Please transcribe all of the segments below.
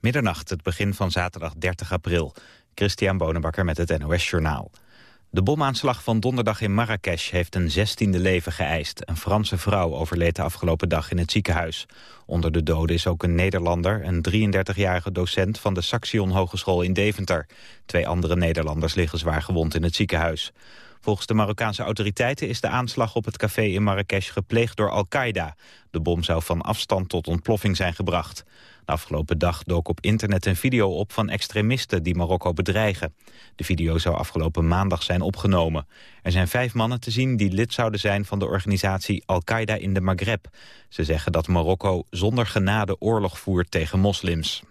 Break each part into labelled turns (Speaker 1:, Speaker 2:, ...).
Speaker 1: Middernacht, het begin van zaterdag 30 april. Christian Bonenbakker met het NOS Journaal. De bomaanslag van donderdag in Marrakesh heeft een zestiende leven geëist. Een Franse vrouw overleed de afgelopen dag in het ziekenhuis. Onder de doden is ook een Nederlander, een 33-jarige docent van de Saxion Hogeschool in Deventer. Twee andere Nederlanders liggen zwaar gewond in het ziekenhuis. Volgens de Marokkaanse autoriteiten is de aanslag op het café in Marrakesh gepleegd door Al-Qaeda. De bom zou van afstand tot ontploffing zijn gebracht. De afgelopen dag dook op internet een video op van extremisten die Marokko bedreigen. De video zou afgelopen maandag zijn opgenomen. Er zijn vijf mannen te zien die lid zouden zijn van de organisatie Al-Qaeda in de Maghreb. Ze zeggen dat Marokko zonder genade oorlog voert tegen moslims.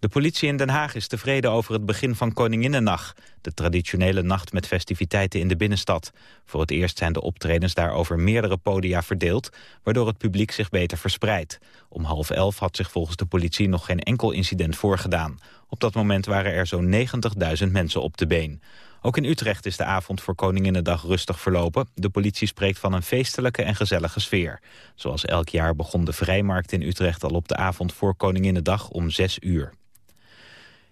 Speaker 1: De politie in Den Haag is tevreden over het begin van Koninginnennacht, de traditionele nacht met festiviteiten in de binnenstad. Voor het eerst zijn de optredens daar over meerdere podia verdeeld... waardoor het publiek zich beter verspreidt. Om half elf had zich volgens de politie nog geen enkel incident voorgedaan. Op dat moment waren er zo'n 90.000 mensen op de been. Ook in Utrecht is de avond voor Koninginnedag rustig verlopen. De politie spreekt van een feestelijke en gezellige sfeer. Zoals elk jaar begon de Vrijmarkt in Utrecht al op de avond voor Koninginnedag om 6 uur.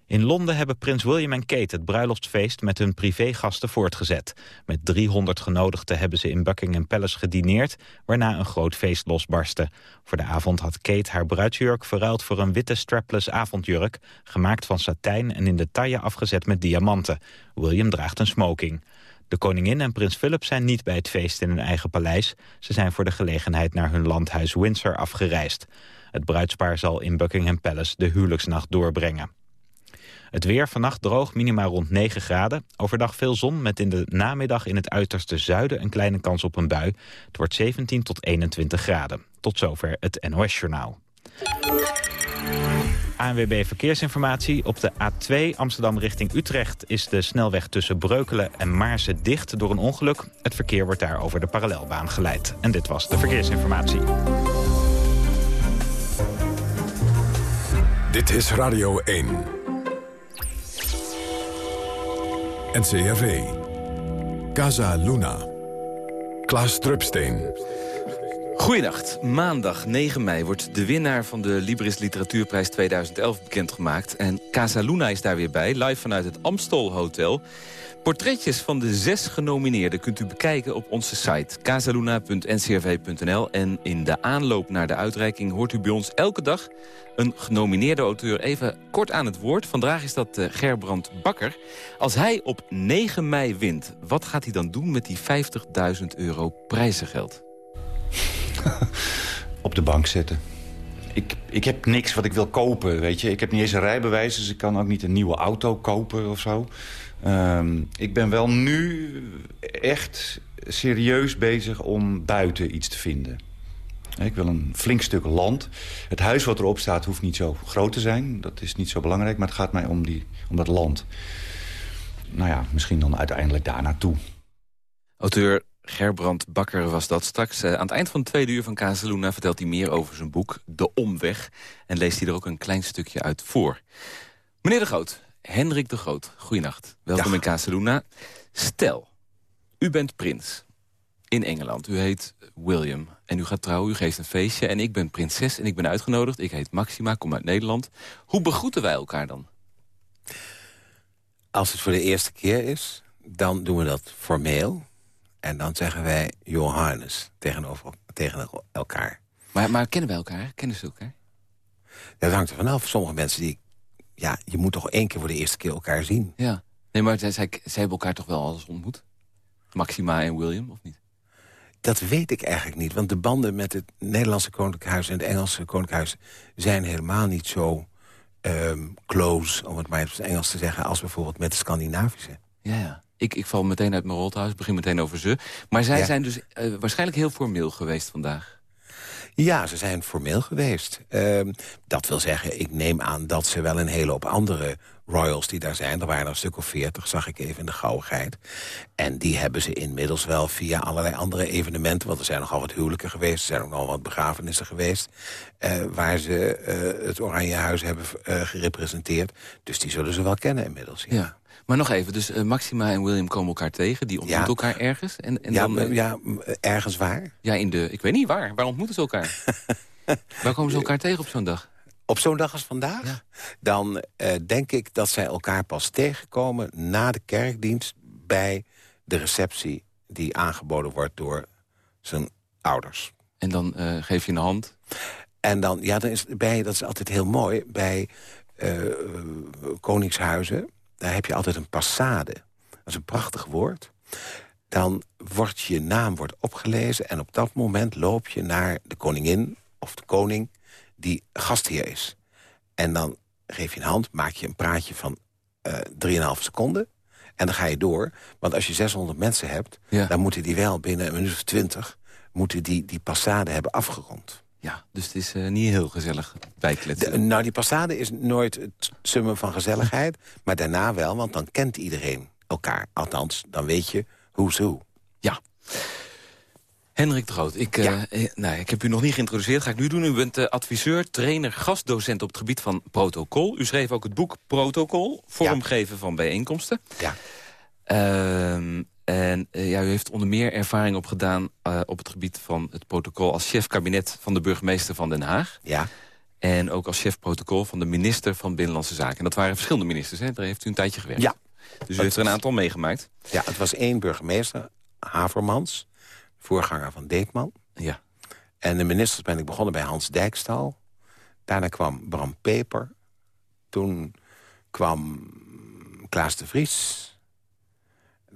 Speaker 1: In Londen hebben prins William en Kate het bruiloftsfeest met hun privégasten voortgezet. Met 300 genodigden hebben ze in Buckingham Palace gedineerd, waarna een groot feest losbarstte. Voor de avond had Kate haar bruidsjurk verruild voor een witte strapless avondjurk, gemaakt van satijn en in de taille afgezet met diamanten. William draagt een smoking. De koningin en prins Philip zijn niet bij het feest in hun eigen paleis. Ze zijn voor de gelegenheid naar hun landhuis Windsor afgereisd. Het bruidspaar zal in Buckingham Palace de huwelijksnacht doorbrengen. Het weer vannacht droog, minimaal rond 9 graden. Overdag veel zon met in de namiddag in het uiterste zuiden een kleine kans op een bui. Het wordt 17 tot 21 graden. Tot zover het NOS-journaal. ANWB Verkeersinformatie. Op de A2 Amsterdam richting Utrecht is de snelweg tussen Breukelen en Maarsen dicht door een ongeluk. Het verkeer wordt daar over de parallelbaan geleid. En dit was de Verkeersinformatie.
Speaker 2: Dit is Radio 1. NCRV. Casa Luna. Klaas Drupsteen.
Speaker 3: Goedenacht. Maandag 9 mei wordt de winnaar van de Libris Literatuurprijs 2011 bekendgemaakt. En Casa Luna is daar weer bij, live vanuit het Amstel Hotel. Portretjes van de zes genomineerden kunt u bekijken op onze site casaluna.ncrv.nl. En in de aanloop naar de uitreiking hoort u bij ons elke dag een genomineerde auteur even kort aan het woord. Vandaag is dat uh, Gerbrand Bakker. Als hij op 9 mei wint, wat gaat hij dan doen met die 50.000 euro prijzengeld?
Speaker 4: op de bank zetten. Ik, ik heb niks wat ik wil kopen, weet je. Ik heb niet eens een rijbewijs, dus ik kan ook niet een nieuwe auto kopen of zo. Ehm, ik ben wel nu echt serieus bezig om buiten iets te vinden. Ik wil een flink stuk land. Het huis wat erop staat hoeft niet zo groot te zijn. Dat is niet zo belangrijk, maar het gaat mij om, die, om dat land. Nou ja, misschien dan uiteindelijk daar naartoe.
Speaker 3: Auteur Gerbrand Bakker was dat. Straks uh, aan het eind van het tweede uur van Kazeluna vertelt hij meer over zijn boek De Omweg. En leest hij er ook een klein stukje uit voor. Meneer de Groot, Hendrik de Groot, goeienacht. Welkom in Casaluna. Stel, u bent prins in Engeland. U heet William en u gaat trouwen, u geeft een feestje... en ik ben prinses en ik ben uitgenodigd. Ik heet Maxima, kom uit Nederland. Hoe begroeten wij elkaar dan?
Speaker 5: Als het voor de eerste keer is, dan doen we dat formeel. En dan zeggen wij Johannes tegenover, tegen elkaar.
Speaker 3: Maar, maar kennen wij elkaar? Kennen ze elkaar?
Speaker 5: Dat hangt er vanaf. Sommige mensen die ja, je moet toch één keer voor de eerste keer elkaar zien.
Speaker 3: Ja. Nee, maar zij, zij, hebben elkaar toch wel alles ontmoet? Maxima en William, of niet?
Speaker 5: Dat weet ik eigenlijk niet. Want de banden met het Nederlandse Koninklijk Huis... en het Engelse Koninklijk Huis zijn helemaal niet zo um, close... om het maar in het Engels te zeggen... als bijvoorbeeld met de Scandinavische.
Speaker 3: Ja, ja. Ik, ik val meteen uit mijn rolthuis, begin meteen over ze. Maar zij zijn dus uh, waarschijnlijk heel formeel geweest vandaag.
Speaker 5: Ja, ze zijn formeel geweest. Uh, dat wil zeggen, ik neem aan dat ze wel een hele hoop andere royals die daar zijn... er waren er een stuk of veertig, zag ik even in de gauwigheid. En die hebben ze inmiddels wel via allerlei andere evenementen... want er zijn nogal wat huwelijken geweest, er zijn ook nog wat begrafenissen geweest... Uh, waar ze uh, het Oranje Huis hebben uh, gerepresenteerd. Dus die zullen ze wel kennen inmiddels, ja.
Speaker 3: Maar nog even, dus Maxima en William komen elkaar tegen. Die ontmoeten elkaar ergens. En, en
Speaker 5: ja,
Speaker 3: dan,
Speaker 5: ja, ergens waar?
Speaker 3: Ja, in de, ik weet niet waar. Waar ontmoeten ze elkaar? waar komen ze elkaar tegen op zo'n dag?
Speaker 5: Op zo'n dag als vandaag? Dan uh, denk ik dat zij elkaar pas tegenkomen... na de kerkdienst bij de receptie die aangeboden wordt door zijn ouders.
Speaker 3: En dan geef je een hand?
Speaker 5: En dan, ja, dan is bij, dat is altijd heel mooi, bij koningshuizen... daar heb je altijd een passade. Dat is een prachtig woord. Dan wordt je naam wordt opgelezen en op dat moment loop je naar de koningin of de koning die gastheer is. En dan geef je een hand, maak je een praatje van uh, 3,5 seconden. En dan ga je door. Want als je 600 mensen hebt, dan moeten die wel binnen een minuut of 20... moeten die, die passade hebben afgerond.
Speaker 3: Ja, dus het is uh, niet heel gezellig bijkletsen.
Speaker 5: nou, die passade is nooit het summen van gezelligheid. maar daarna wel, want dan kent iedereen elkaar. Althans, dan weet je hoe hoe.
Speaker 3: Ja. Hendrik de Groot, ik, uh, nou, ik heb u nog niet geïntroduceerd. Ga ik nu doen. U bent uh, adviseur, trainer, gastdocent op het gebied van protocol. U schreef ook het boek Protocol, vormgeven van bijeenkomsten.
Speaker 5: Ja.
Speaker 3: Uh, en ja, u heeft onder meer ervaring opgedaan op het gebied van het protocol... als chef kabinet van de burgemeester van Den Haag.
Speaker 5: Ja.
Speaker 3: En ook als chef protocol van de minister van Binnenlandse Zaken. En dat waren verschillende ministers, hè? Daar heeft u een tijdje gewerkt.
Speaker 5: Ja.
Speaker 3: Dus u heeft er een aantal meegemaakt.
Speaker 5: Ja, het was één burgemeester, Havermans voorganger van Deetman.
Speaker 3: Ja.
Speaker 5: En de ministers ben ik begonnen bij Hans Dijkstal. Daarna kwam Bram Peper. Toen kwam Klaas de Vries.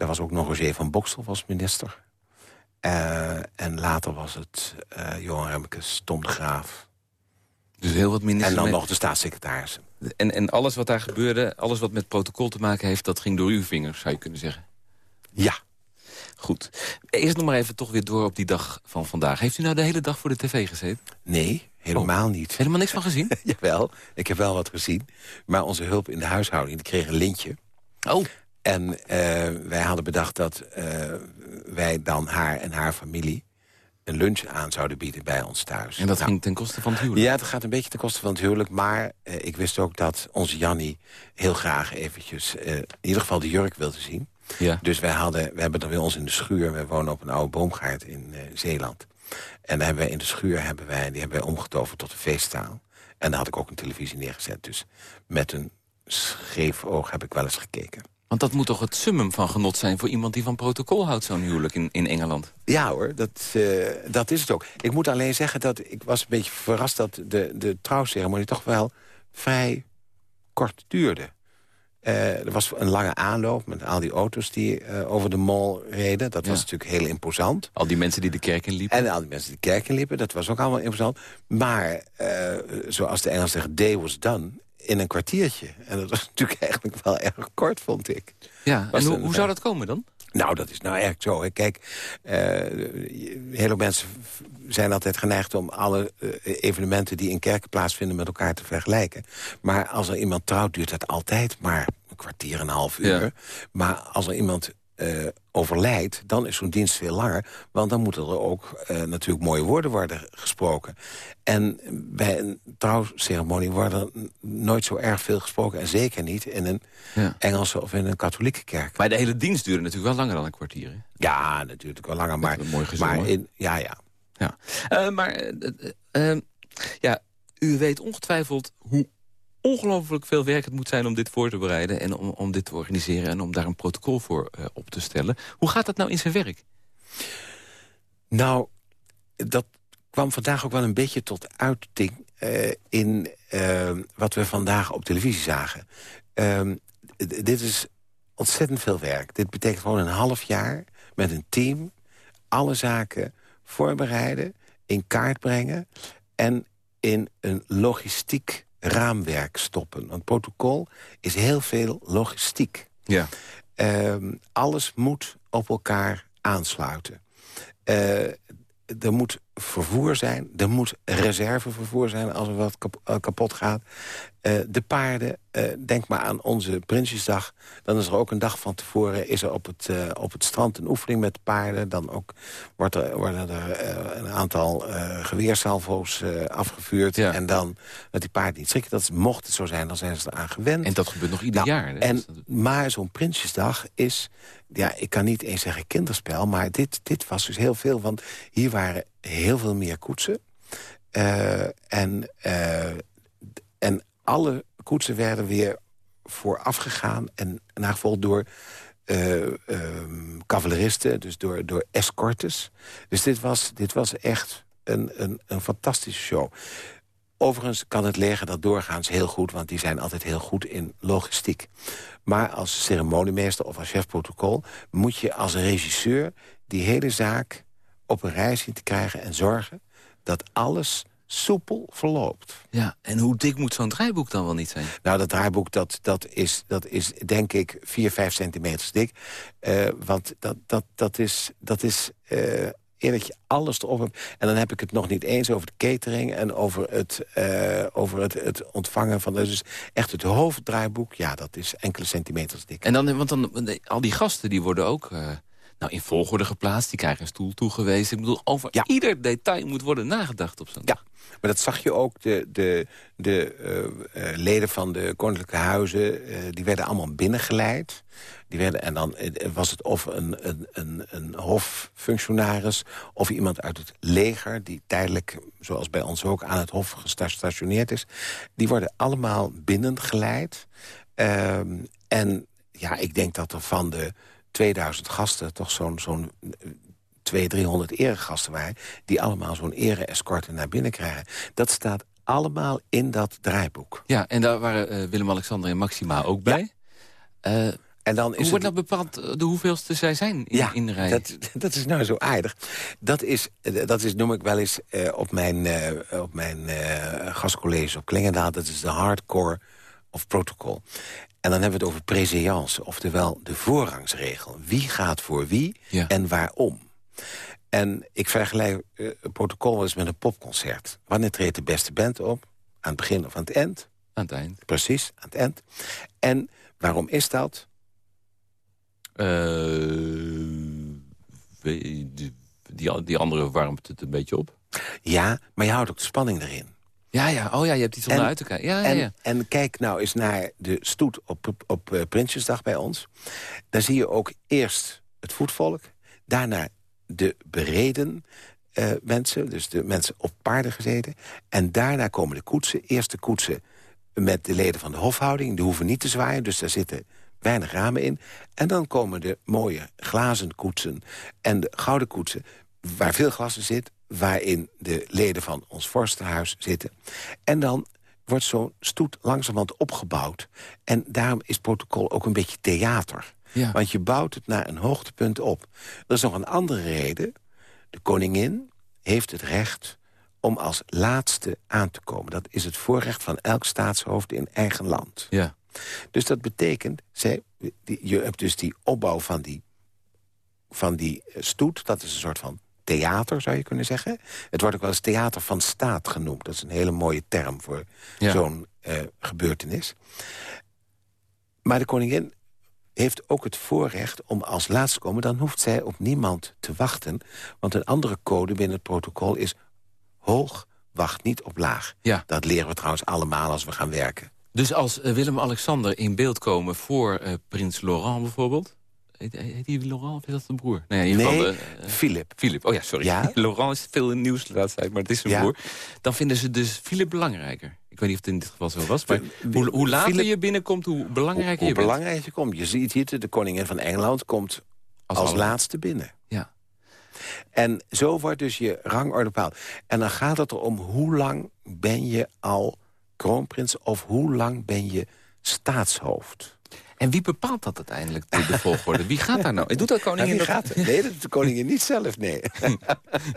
Speaker 5: Daar was ook nog Roger van Boksel was minister. Uh, en later was het uh, Johan Remkes, Tom de Graaf.
Speaker 3: Dus heel wat ministers...
Speaker 5: En dan nog de staatssecretaris.
Speaker 3: En, en alles wat daar gebeurde, alles wat met protocol te maken heeft... dat ging door uw vingers, zou je kunnen zeggen?
Speaker 5: Ja,
Speaker 3: Goed. Eerst nog maar even toch weer door op die dag van vandaag. Heeft u nou de hele dag voor de tv gezeten?
Speaker 5: Nee, helemaal oh. niet.
Speaker 3: Helemaal niks van gezien?
Speaker 5: Jawel, ik heb wel wat gezien. Maar onze hulp in de huishouding, die kreeg een lintje.
Speaker 3: Oh.
Speaker 5: En uh, wij hadden bedacht dat uh, wij dan haar en haar familie een lunch aan zouden bieden bij ons thuis.
Speaker 3: En dat nou, ging ten koste van het huwelijk?
Speaker 5: Ja, dat gaat een beetje ten koste van het huwelijk. Maar uh, ik wist ook dat onze Jannie heel graag eventjes... in ieder geval de jurk wilde zien.
Speaker 3: Ja.
Speaker 5: Dus wij, hadden, we hebben er bij ons in de schuur... we wonen op een oude boomgaard in Zeeland. En daar hebben wij in de schuur hebben wij, die hebben wij omgetoverd tot een feestzaal. En daar had ik ook een televisie neergezet. Dus met een scheef oog heb ik wel eens gekeken.
Speaker 3: Want dat moet toch het summum van genot zijn... voor iemand die van protocol houdt, zo'n huwelijk in, in Engeland?
Speaker 5: Ja hoor, dat, uh, dat is het ook. Ik moet alleen zeggen dat ik was een beetje verrast... dat de, de trouwceremonie toch wel vrij kort duurde. Uh, er was een lange aanloop met al die auto's die uh, over de mall reden. Dat was natuurlijk heel imposant.
Speaker 3: Al die mensen die de kerk in liepen.
Speaker 5: En al die mensen die de kerk in liepen, dat was ook allemaal imposant. Maar, uh, zoals de Engels zeggen, day was done in een kwartiertje. En dat was natuurlijk eigenlijk wel erg kort, vond ik.
Speaker 3: Ja, en hoe, hoe zou dat komen dan?
Speaker 5: Nou, dat is nou eigenlijk zo. Hè. Kijk, uh, hele mensen zijn altijd geneigd om alle uh, evenementen die in kerken plaatsvinden met elkaar te vergelijken. Maar als er iemand trouwt, duurt dat altijd maar een kwartier, en een half uur. Ja. Maar als er iemand uh, overlijdt, dan is zo'n dienst veel langer. Want dan moeten er ook uh, natuurlijk mooie woorden worden gesproken. En bij een trouwceremonie worden er nooit zo erg veel gesproken. En zeker niet in een ja. Engelse of in een katholieke kerk.
Speaker 3: Maar de hele dienst duurde natuurlijk wel langer dan een kwartier. Hè?
Speaker 5: Ja, natuurlijk wel langer. Maar,
Speaker 3: mooi
Speaker 5: maar in, ja, ja.
Speaker 3: ja. Uh, maar ja, u weet ongetwijfeld hoe ongelooflijk veel werk het moet zijn om dit voor te bereiden... en om, om dit te organiseren en om daar een protocol voor uh, op te stellen. Hoe gaat dat nou in zijn werk?
Speaker 5: Nou, dat kwam vandaag ook wel een beetje tot uiting... Uh, in uh, wat we vandaag op televisie zagen. dit is ontzettend veel werk. Dit betekent gewoon een half jaar met een team... alle zaken voorbereiden, in kaart brengen... en in een logistiek raamwerk stoppen. Want protocol is heel veel logistiek.
Speaker 3: Ja.
Speaker 5: Uh, alles moet op elkaar aansluiten. Uh, er moet vervoer zijn. Er moet reservevervoer zijn als er wat kapot gaat. Uh, de paarden, uh, denk maar aan onze Prinsjesdag. Dan is er ook een dag van tevoren is er op het, uh, op het strand een oefening met paarden. Dan ook wordt er, worden er een aantal geweersalvo's afgevuurd.
Speaker 3: Ja.
Speaker 5: En dan dat die paarden niet schrikken. Dat mocht het zo zijn, dan zijn ze eraan gewend.
Speaker 3: En dat gebeurt nog ieder
Speaker 5: nou,
Speaker 3: jaar.
Speaker 5: En, maar zo'n Prinsjesdag is... Ja, ik kan niet eens zeggen kinderspel, maar dit, dit was dus heel veel. Want hier waren heel veel meer koetsen. Uh, en uh, alle koetsen werden weer voorafgegaan en nagevolgd door uh, cavaleristen, dus door, door escortes. Dus dit was, dit was echt een, een, een fantastische show. Overigens kan het leger dat doorgaans heel goed... want die zijn altijd heel goed in logistiek. Maar als ceremoniemeester of als chef protocol... moet je als regisseur die hele zaak op een rij zien te krijgen... en zorgen dat alles soepel verloopt.
Speaker 3: Ja, en hoe dik moet zo'n draaiboek dan wel niet zijn?
Speaker 5: Nou, dat draaiboek dat, dat, is, dat is denk ik 4, 5 centimeter dik. Uh, want dat, dat, dat is, dat is uh, eer dat je alles erop hebt. En dan heb ik het nog niet eens over de catering... en over het, uh, over het, het ontvangen van... Dus echt het hoofddraaiboek, ja, dat is enkele centimeters dik.
Speaker 3: En dan, want dan, al die gasten die worden ook... Nou, in volgorde geplaatst, die krijgen een stoel toegewezen. Ik bedoel, over ja. ieder detail moet worden nagedacht op zo'n
Speaker 5: Ja, maar dat zag je ook. De, de, de uh, uh, leden van de koninklijke huizen, uh, die werden allemaal binnengeleid. Die werden, en dan was het of een, een, een, een hoffunctionaris... of iemand uit het leger, die tijdelijk, zoals bij ons ook... aan het hof gestationeerd is. Die worden allemaal binnengeleid. Uh, en ja, ik denk dat er van de 2000 gasten toch zo'n zo'n 200, 300 eregasten waren... die allemaal zo'n ere-escorte naar binnen krijgen. Dat staat allemaal in dat draaiboek.
Speaker 3: Ja, en daar waren uh, Willem-Alexander en Maxima ook bij. Ja. Uh, en dan is Hoe wordt nou bepaald eh, de hoeveelste zij zijn in,
Speaker 5: ja,
Speaker 3: in de rij?
Speaker 5: Dat, dat is nou zo aardig. Dat is, dat is noem ik wel eens uh, op mijn, op mijn gastcollege op Klingendaal... dat is de hardcore of protocol. En dan hebben we het over préséance, oftewel de voorrangsregel. Wie gaat voor wie ja. en waarom? En ik vergelijk uh, een protocol wel eens met een popconcert. Wanneer treedt de beste band op? Aan het begin of aan het eind?
Speaker 3: Aan het eind.
Speaker 5: Precies, aan het eind. En waarom is dat?
Speaker 3: Uh, die, die andere warmt het een beetje op.
Speaker 5: Ja, maar je houdt ook de spanning erin.
Speaker 3: Ja, ja. Oh ja, je hebt iets om naar uit te kijken. Ja, ja,
Speaker 5: en,
Speaker 3: ja.
Speaker 5: en kijk nou eens naar de stoet op, op uh, Prinsjesdag bij ons. Daar zie je ook eerst het voetvolk. Daarna de bereden uh, mensen, dus de mensen op paarden gezeten. En daarna komen de koetsen. Eerst de koetsen met de leden van de hofhouding. Die hoeven niet te zwaaien, dus daar zitten weinig ramen in. En dan komen de mooie glazen koetsen en de gouden koetsen... waar veel glas in zit, waarin de leden van ons vorstenhuis zitten. En dan wordt zo'n stoet langzamerhand opgebouwd. En daarom is protocol ook een beetje theater. Ja. Want je bouwt het naar een hoogtepunt op. Er is nog een andere reden. De koningin heeft het recht om als laatste aan te komen. Dat is het voorrecht van elk staatshoofd in eigen land.
Speaker 3: Ja.
Speaker 5: Dus dat betekent, zij, die, je hebt dus die opbouw van die, van die stoet... dat is een soort van theater, zou je kunnen zeggen. Het wordt ook wel eens theater van staat genoemd. Dat is een hele mooie term voor ja. zo'n uh, gebeurtenis. Maar de koningin heeft ook het voorrecht om als laatste te komen... dan hoeft zij op niemand te wachten. Want een andere code binnen het protocol is... hoog, wacht niet op laag.
Speaker 3: Ja.
Speaker 5: Dat leren we trouwens allemaal als we gaan werken.
Speaker 3: Dus als uh, Willem-Alexander in beeld komen voor uh, prins Laurent bijvoorbeeld... Heet, heet die Laurent of is dat zijn broer?
Speaker 5: Nee, in
Speaker 3: ieder
Speaker 5: nee geval, uh, Philip.
Speaker 3: Philip, oh ja, sorry.
Speaker 5: Ja?
Speaker 3: Laurent is veel in het nieuws de laatste tijd, maar het is zijn ja. broer. Dan vinden ze dus Philip belangrijker. Ik weet niet of het in dit geval zo was. Maar hoe, hoe later Philip, je binnenkomt, hoe belangrijker
Speaker 5: hoe,
Speaker 3: je
Speaker 5: bent. Hoe belangrijker je komt. Je ziet hier, de koningin van Engeland komt als, als laatste binnen.
Speaker 3: Ja.
Speaker 5: En zo wordt dus je rangorde bepaald. En dan gaat het erom hoe lang ben je al kroonprins... of hoe lang ben je staatshoofd.
Speaker 3: En wie bepaalt dat uiteindelijk, de, de volgorde? Wie gaat daar nou? Doet dat koningin?
Speaker 5: Nou, gaat nee, dat doet de koningin niet zelf, nee.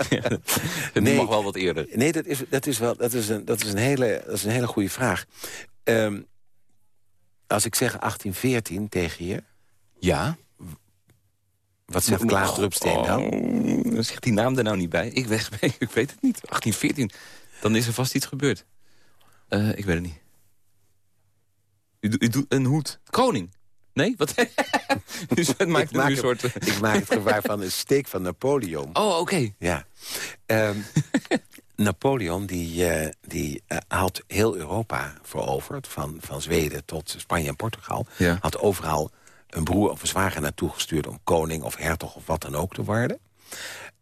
Speaker 3: ja, nee mag wel wat eerder.
Speaker 5: Nee, dat is, dat is, wel, dat is, een, dat is, een, hele, dat is een hele goede vraag. Um, als ik zeg 1814 tegen je...
Speaker 3: Ja?
Speaker 5: Wat zegt Klaas Drupsteen dan?
Speaker 3: Oh, zegt die naam er nou niet bij. Ik, weg, ik weet het niet. 1814. Dan is er vast iets gebeurd. Uh, ik weet het niet. U, u doet een hoed. Koning. Nee? Wat? dus het maakt ik, maak een soort...
Speaker 5: het, ik maak het gevaar van een steek van Napoleon.
Speaker 3: Oh, oké. Okay.
Speaker 5: Ja. Um, Napoleon die, uh, die uh, had heel Europa veroverd. Van, van Zweden tot Spanje en Portugal.
Speaker 3: Ja.
Speaker 5: Had overal een broer of een zwager naartoe gestuurd... om koning of hertog of wat dan ook te worden.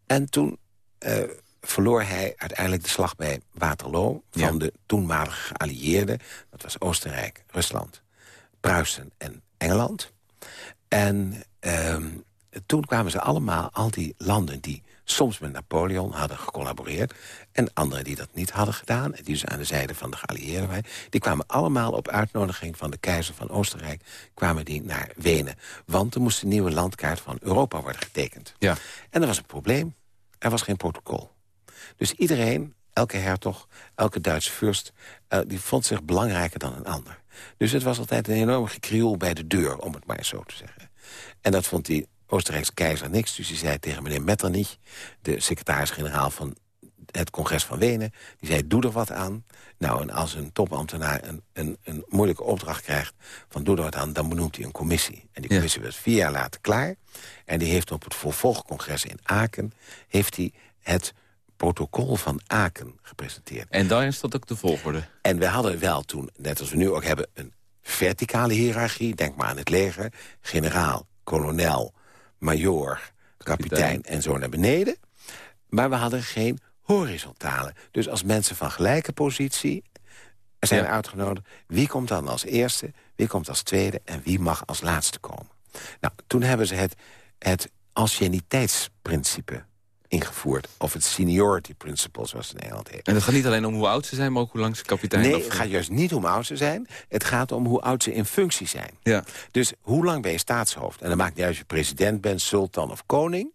Speaker 5: En toen uh, verloor hij uiteindelijk de slag bij Waterloo... van
Speaker 3: Ja.
Speaker 5: de toenmalige geallieerden. Dat was Oostenrijk, Rusland, Pruisen en Engeland. En ehm, toen kwamen ze allemaal, al die landen die soms met Napoleon hadden gecollaboreerd... en anderen die dat niet hadden gedaan... en die dus aan de zijde van de geallieerden waren... die kwamen allemaal op uitnodiging van de keizer van Oostenrijk... kwamen die naar Wenen. Want er moest een nieuwe landkaart van Europa worden getekend.
Speaker 3: Ja.
Speaker 5: En er was een probleem. Er was geen protocol. Dus iedereen, elke hertog, elke Duitse vorst... eh, die vond zich belangrijker dan een ander. Dus het was altijd een enorm gekrioel bij de deur, om het maar zo te zeggen. En dat vond die Oostenrijkse keizer niks. Dus die zei tegen meneer Metternich, de secretaris-generaal van het congres van Wenen... die zei, doe er wat aan. Nou, en als een topambtenaar een, een, een moeilijke opdracht krijgt... van doe er wat aan, dan benoemt hij een commissie. En die
Speaker 3: Ja.
Speaker 5: commissie was vier jaar later klaar. En die heeft op het vervolgcongres in Aken... heeft hij het protocol van Aken gepresenteerd.
Speaker 3: En daar is dat ook de volgorde.
Speaker 5: En we hadden wel toen, net als we nu ook hebben... een verticale hiërarchie, denk maar aan het leger... generaal, kolonel, major, kapitein, en zo naar beneden. Maar we hadden geen horizontale. Dus als mensen van gelijke positie zijn
Speaker 3: Ja.
Speaker 5: uitgenodigd... wie komt dan als eerste, wie komt als tweede... en wie mag als laatste komen. Nou, toen hebben ze het, het anciëniteitsprincipe ingevoerd. Of het seniority principle, zoals het in Nederland heet.
Speaker 3: En het gaat niet alleen om hoe oud ze zijn, maar ook hoe lang ze kapitein
Speaker 5: Nee,
Speaker 3: of-
Speaker 5: het gaat juist niet om hoe oud ze zijn. Het gaat om hoe oud ze in functie zijn.
Speaker 3: Ja.
Speaker 5: Dus hoe lang ben je staatshoofd? En dan maakt niet uit of je president bent, sultan of koning.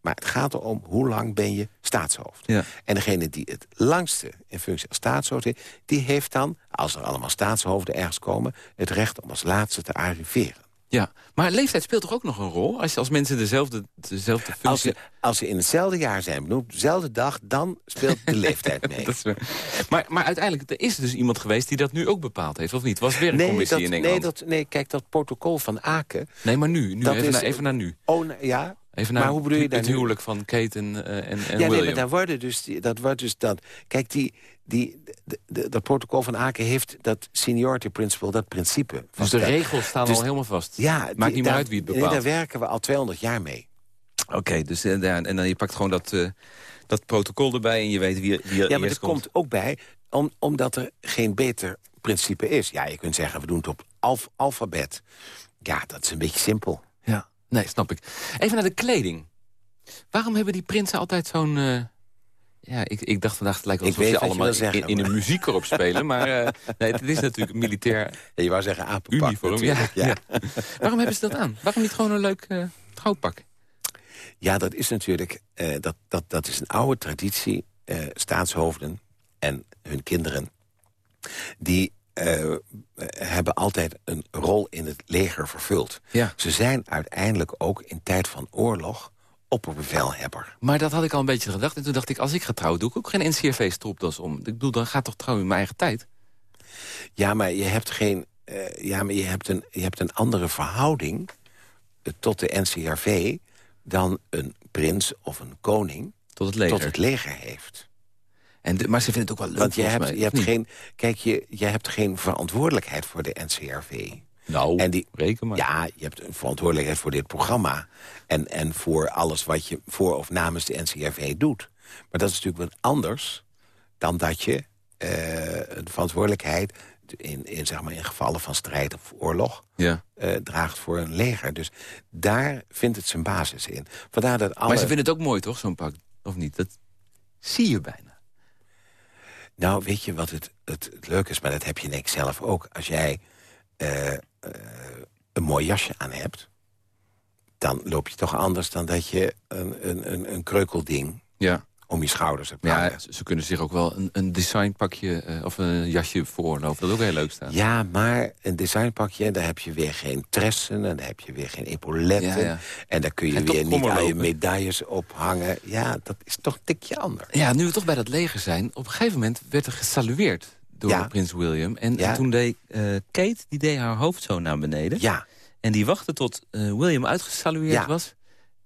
Speaker 5: Maar het gaat erom hoe lang ben je staatshoofd.
Speaker 3: Ja.
Speaker 5: En degene die het langste in functie als staatshoofd is... die heeft dan, als er allemaal staatshoofden ergens komen... het recht om als laatste te arriveren.
Speaker 3: Ja, maar leeftijd speelt toch ook nog een rol? Als, als mensen dezelfde, dezelfde functie...
Speaker 5: Als ze, als ze in hetzelfde jaar zijn benoemd, dezelfde dag... dan speelt de leeftijd mee.
Speaker 3: Dat maar, maar uiteindelijk, er is dus iemand geweest die dat nu ook bepaald heeft, of niet? Was weer een
Speaker 5: Nee,
Speaker 3: commissie
Speaker 5: dat,
Speaker 3: in
Speaker 5: nee,
Speaker 3: Engeland?
Speaker 5: dat, nee, kijk, dat protocol van Aken...
Speaker 3: Nee, maar nu. nu even,
Speaker 5: is-
Speaker 3: naar, even naar nu.
Speaker 5: Oh, ja,
Speaker 3: Even naar
Speaker 5: maar hoe bedoel je
Speaker 3: het
Speaker 5: nu?
Speaker 3: huwelijk van Kate en, eh, en, en
Speaker 5: ja, nee, maar daar worden dus, dat wordt dus dat. Kijk, die, die, de, de- dat protocol van Aken heeft dat seniority principle, dat principe.
Speaker 3: dus de regels staan
Speaker 5: Dus-
Speaker 3: al helemaal vast.
Speaker 5: Ja,
Speaker 3: Maakt
Speaker 5: die-
Speaker 3: niet meer uit wie het
Speaker 5: nee,
Speaker 3: bepaalt.
Speaker 5: daar werken we al 200 jaar mee.
Speaker 3: Oké, dus eh, ja, en dan je pakt gewoon dat, eh, dat protocol erbij en je weet wie, wie er
Speaker 5: Ja, maar er komt ook bij, om, omdat er geen beter principe is. Ja, je kunt zeggen, we doen het op alf- alfabet. Ja, dat is een beetje simpel.
Speaker 3: Ja, nee, snap ik. Even naar de kleding. Waarom hebben die prinsen altijd zo'n... eh, Ja, ik, ik dacht vandaag, het lijkt wel alsof ze allemaal in, in een muziekkorp spelen. Maar eh, nee, het is natuurlijk militair
Speaker 5: Ja, je wou zeggen apenpak.
Speaker 3: uniform. Ja,
Speaker 5: natuurlijk,
Speaker 3: ja. Waarom hebben ze dat aan? Waarom niet gewoon een leuk eh trouwpak?
Speaker 5: Ja, dat is natuurlijk eh, dat, dat, dat is een oude traditie. staatshoofden en hun kinderen... die hebben altijd een rol in het leger vervuld.
Speaker 3: Ja.
Speaker 5: Ze zijn uiteindelijk ook in tijd van oorlog opperbevelhebber.
Speaker 3: Maar dat had ik al een beetje gedacht. En toen dacht ik, als ik ga trouwen, doe ik ook geen NCRV-stropdas om. Ik bedoel, dan gaat toch trouwen in mijn eigen tijd?
Speaker 5: Ja, maar je hebt, geen, eh, ja, maar je hebt, een, je hebt een andere verhouding eh, tot de NCRV... dan een prins of een koning
Speaker 3: Tot het leger.
Speaker 5: tot het leger heeft.
Speaker 3: En de- maar ze vinden het ook wel leuk,
Speaker 5: Want je hebt,
Speaker 3: mij,
Speaker 5: je hebt
Speaker 3: niet?
Speaker 5: geen, kijk, je, je hebt geen verantwoordelijkheid voor de NCRV.
Speaker 3: Nou,
Speaker 5: En die-
Speaker 3: reken maar.
Speaker 5: Ja, je hebt een verantwoordelijkheid voor dit programma. En, en voor alles wat je voor of namens de NCRV doet. Maar dat is natuurlijk wat anders dan dat je eh, een verantwoordelijkheid... In, in, zeg maar, in gevallen van strijd of oorlog
Speaker 3: Ja.
Speaker 5: eh, draagt voor een leger. Dus daar vindt het zijn basis in. Vandaar dat alle...
Speaker 3: Maar ze vinden het ook mooi, toch, zo'n pak? Of niet? Dat zie je bijna.
Speaker 5: Nou, weet je wat het, het, het leuke is? Maar dat heb je denk ik zelf ook. Als jij eh, een mooi jasje aan hebt... dan loop je toch anders dan dat je een, een, een, een kreukelding
Speaker 3: Ja.
Speaker 5: om je schouders hebt
Speaker 3: ja, ze, kunnen zich ook wel een, een designpakje eh, of een jasje veroorloven. Dat ook heel leuk staan.
Speaker 5: Ja, maar een designpakje, daar heb je weer geen tressen... en daar heb je weer geen epauletten.
Speaker 3: Ja.
Speaker 5: En daar kun je
Speaker 3: En
Speaker 5: weer niet aan je medailles ophangen. Ja, dat is toch een tikje anders.
Speaker 3: Ja, nu we toch bij dat leger zijn. Op een gegeven moment werd er gesalueerd door
Speaker 5: Ja.
Speaker 3: prins William. En,
Speaker 5: Ja.
Speaker 3: en toen deed eh, Kate, die deed haar hoofd zo naar beneden.
Speaker 5: Ja,
Speaker 3: En die wachtte tot eh, William uitgesalueerd
Speaker 5: Ja.
Speaker 3: was.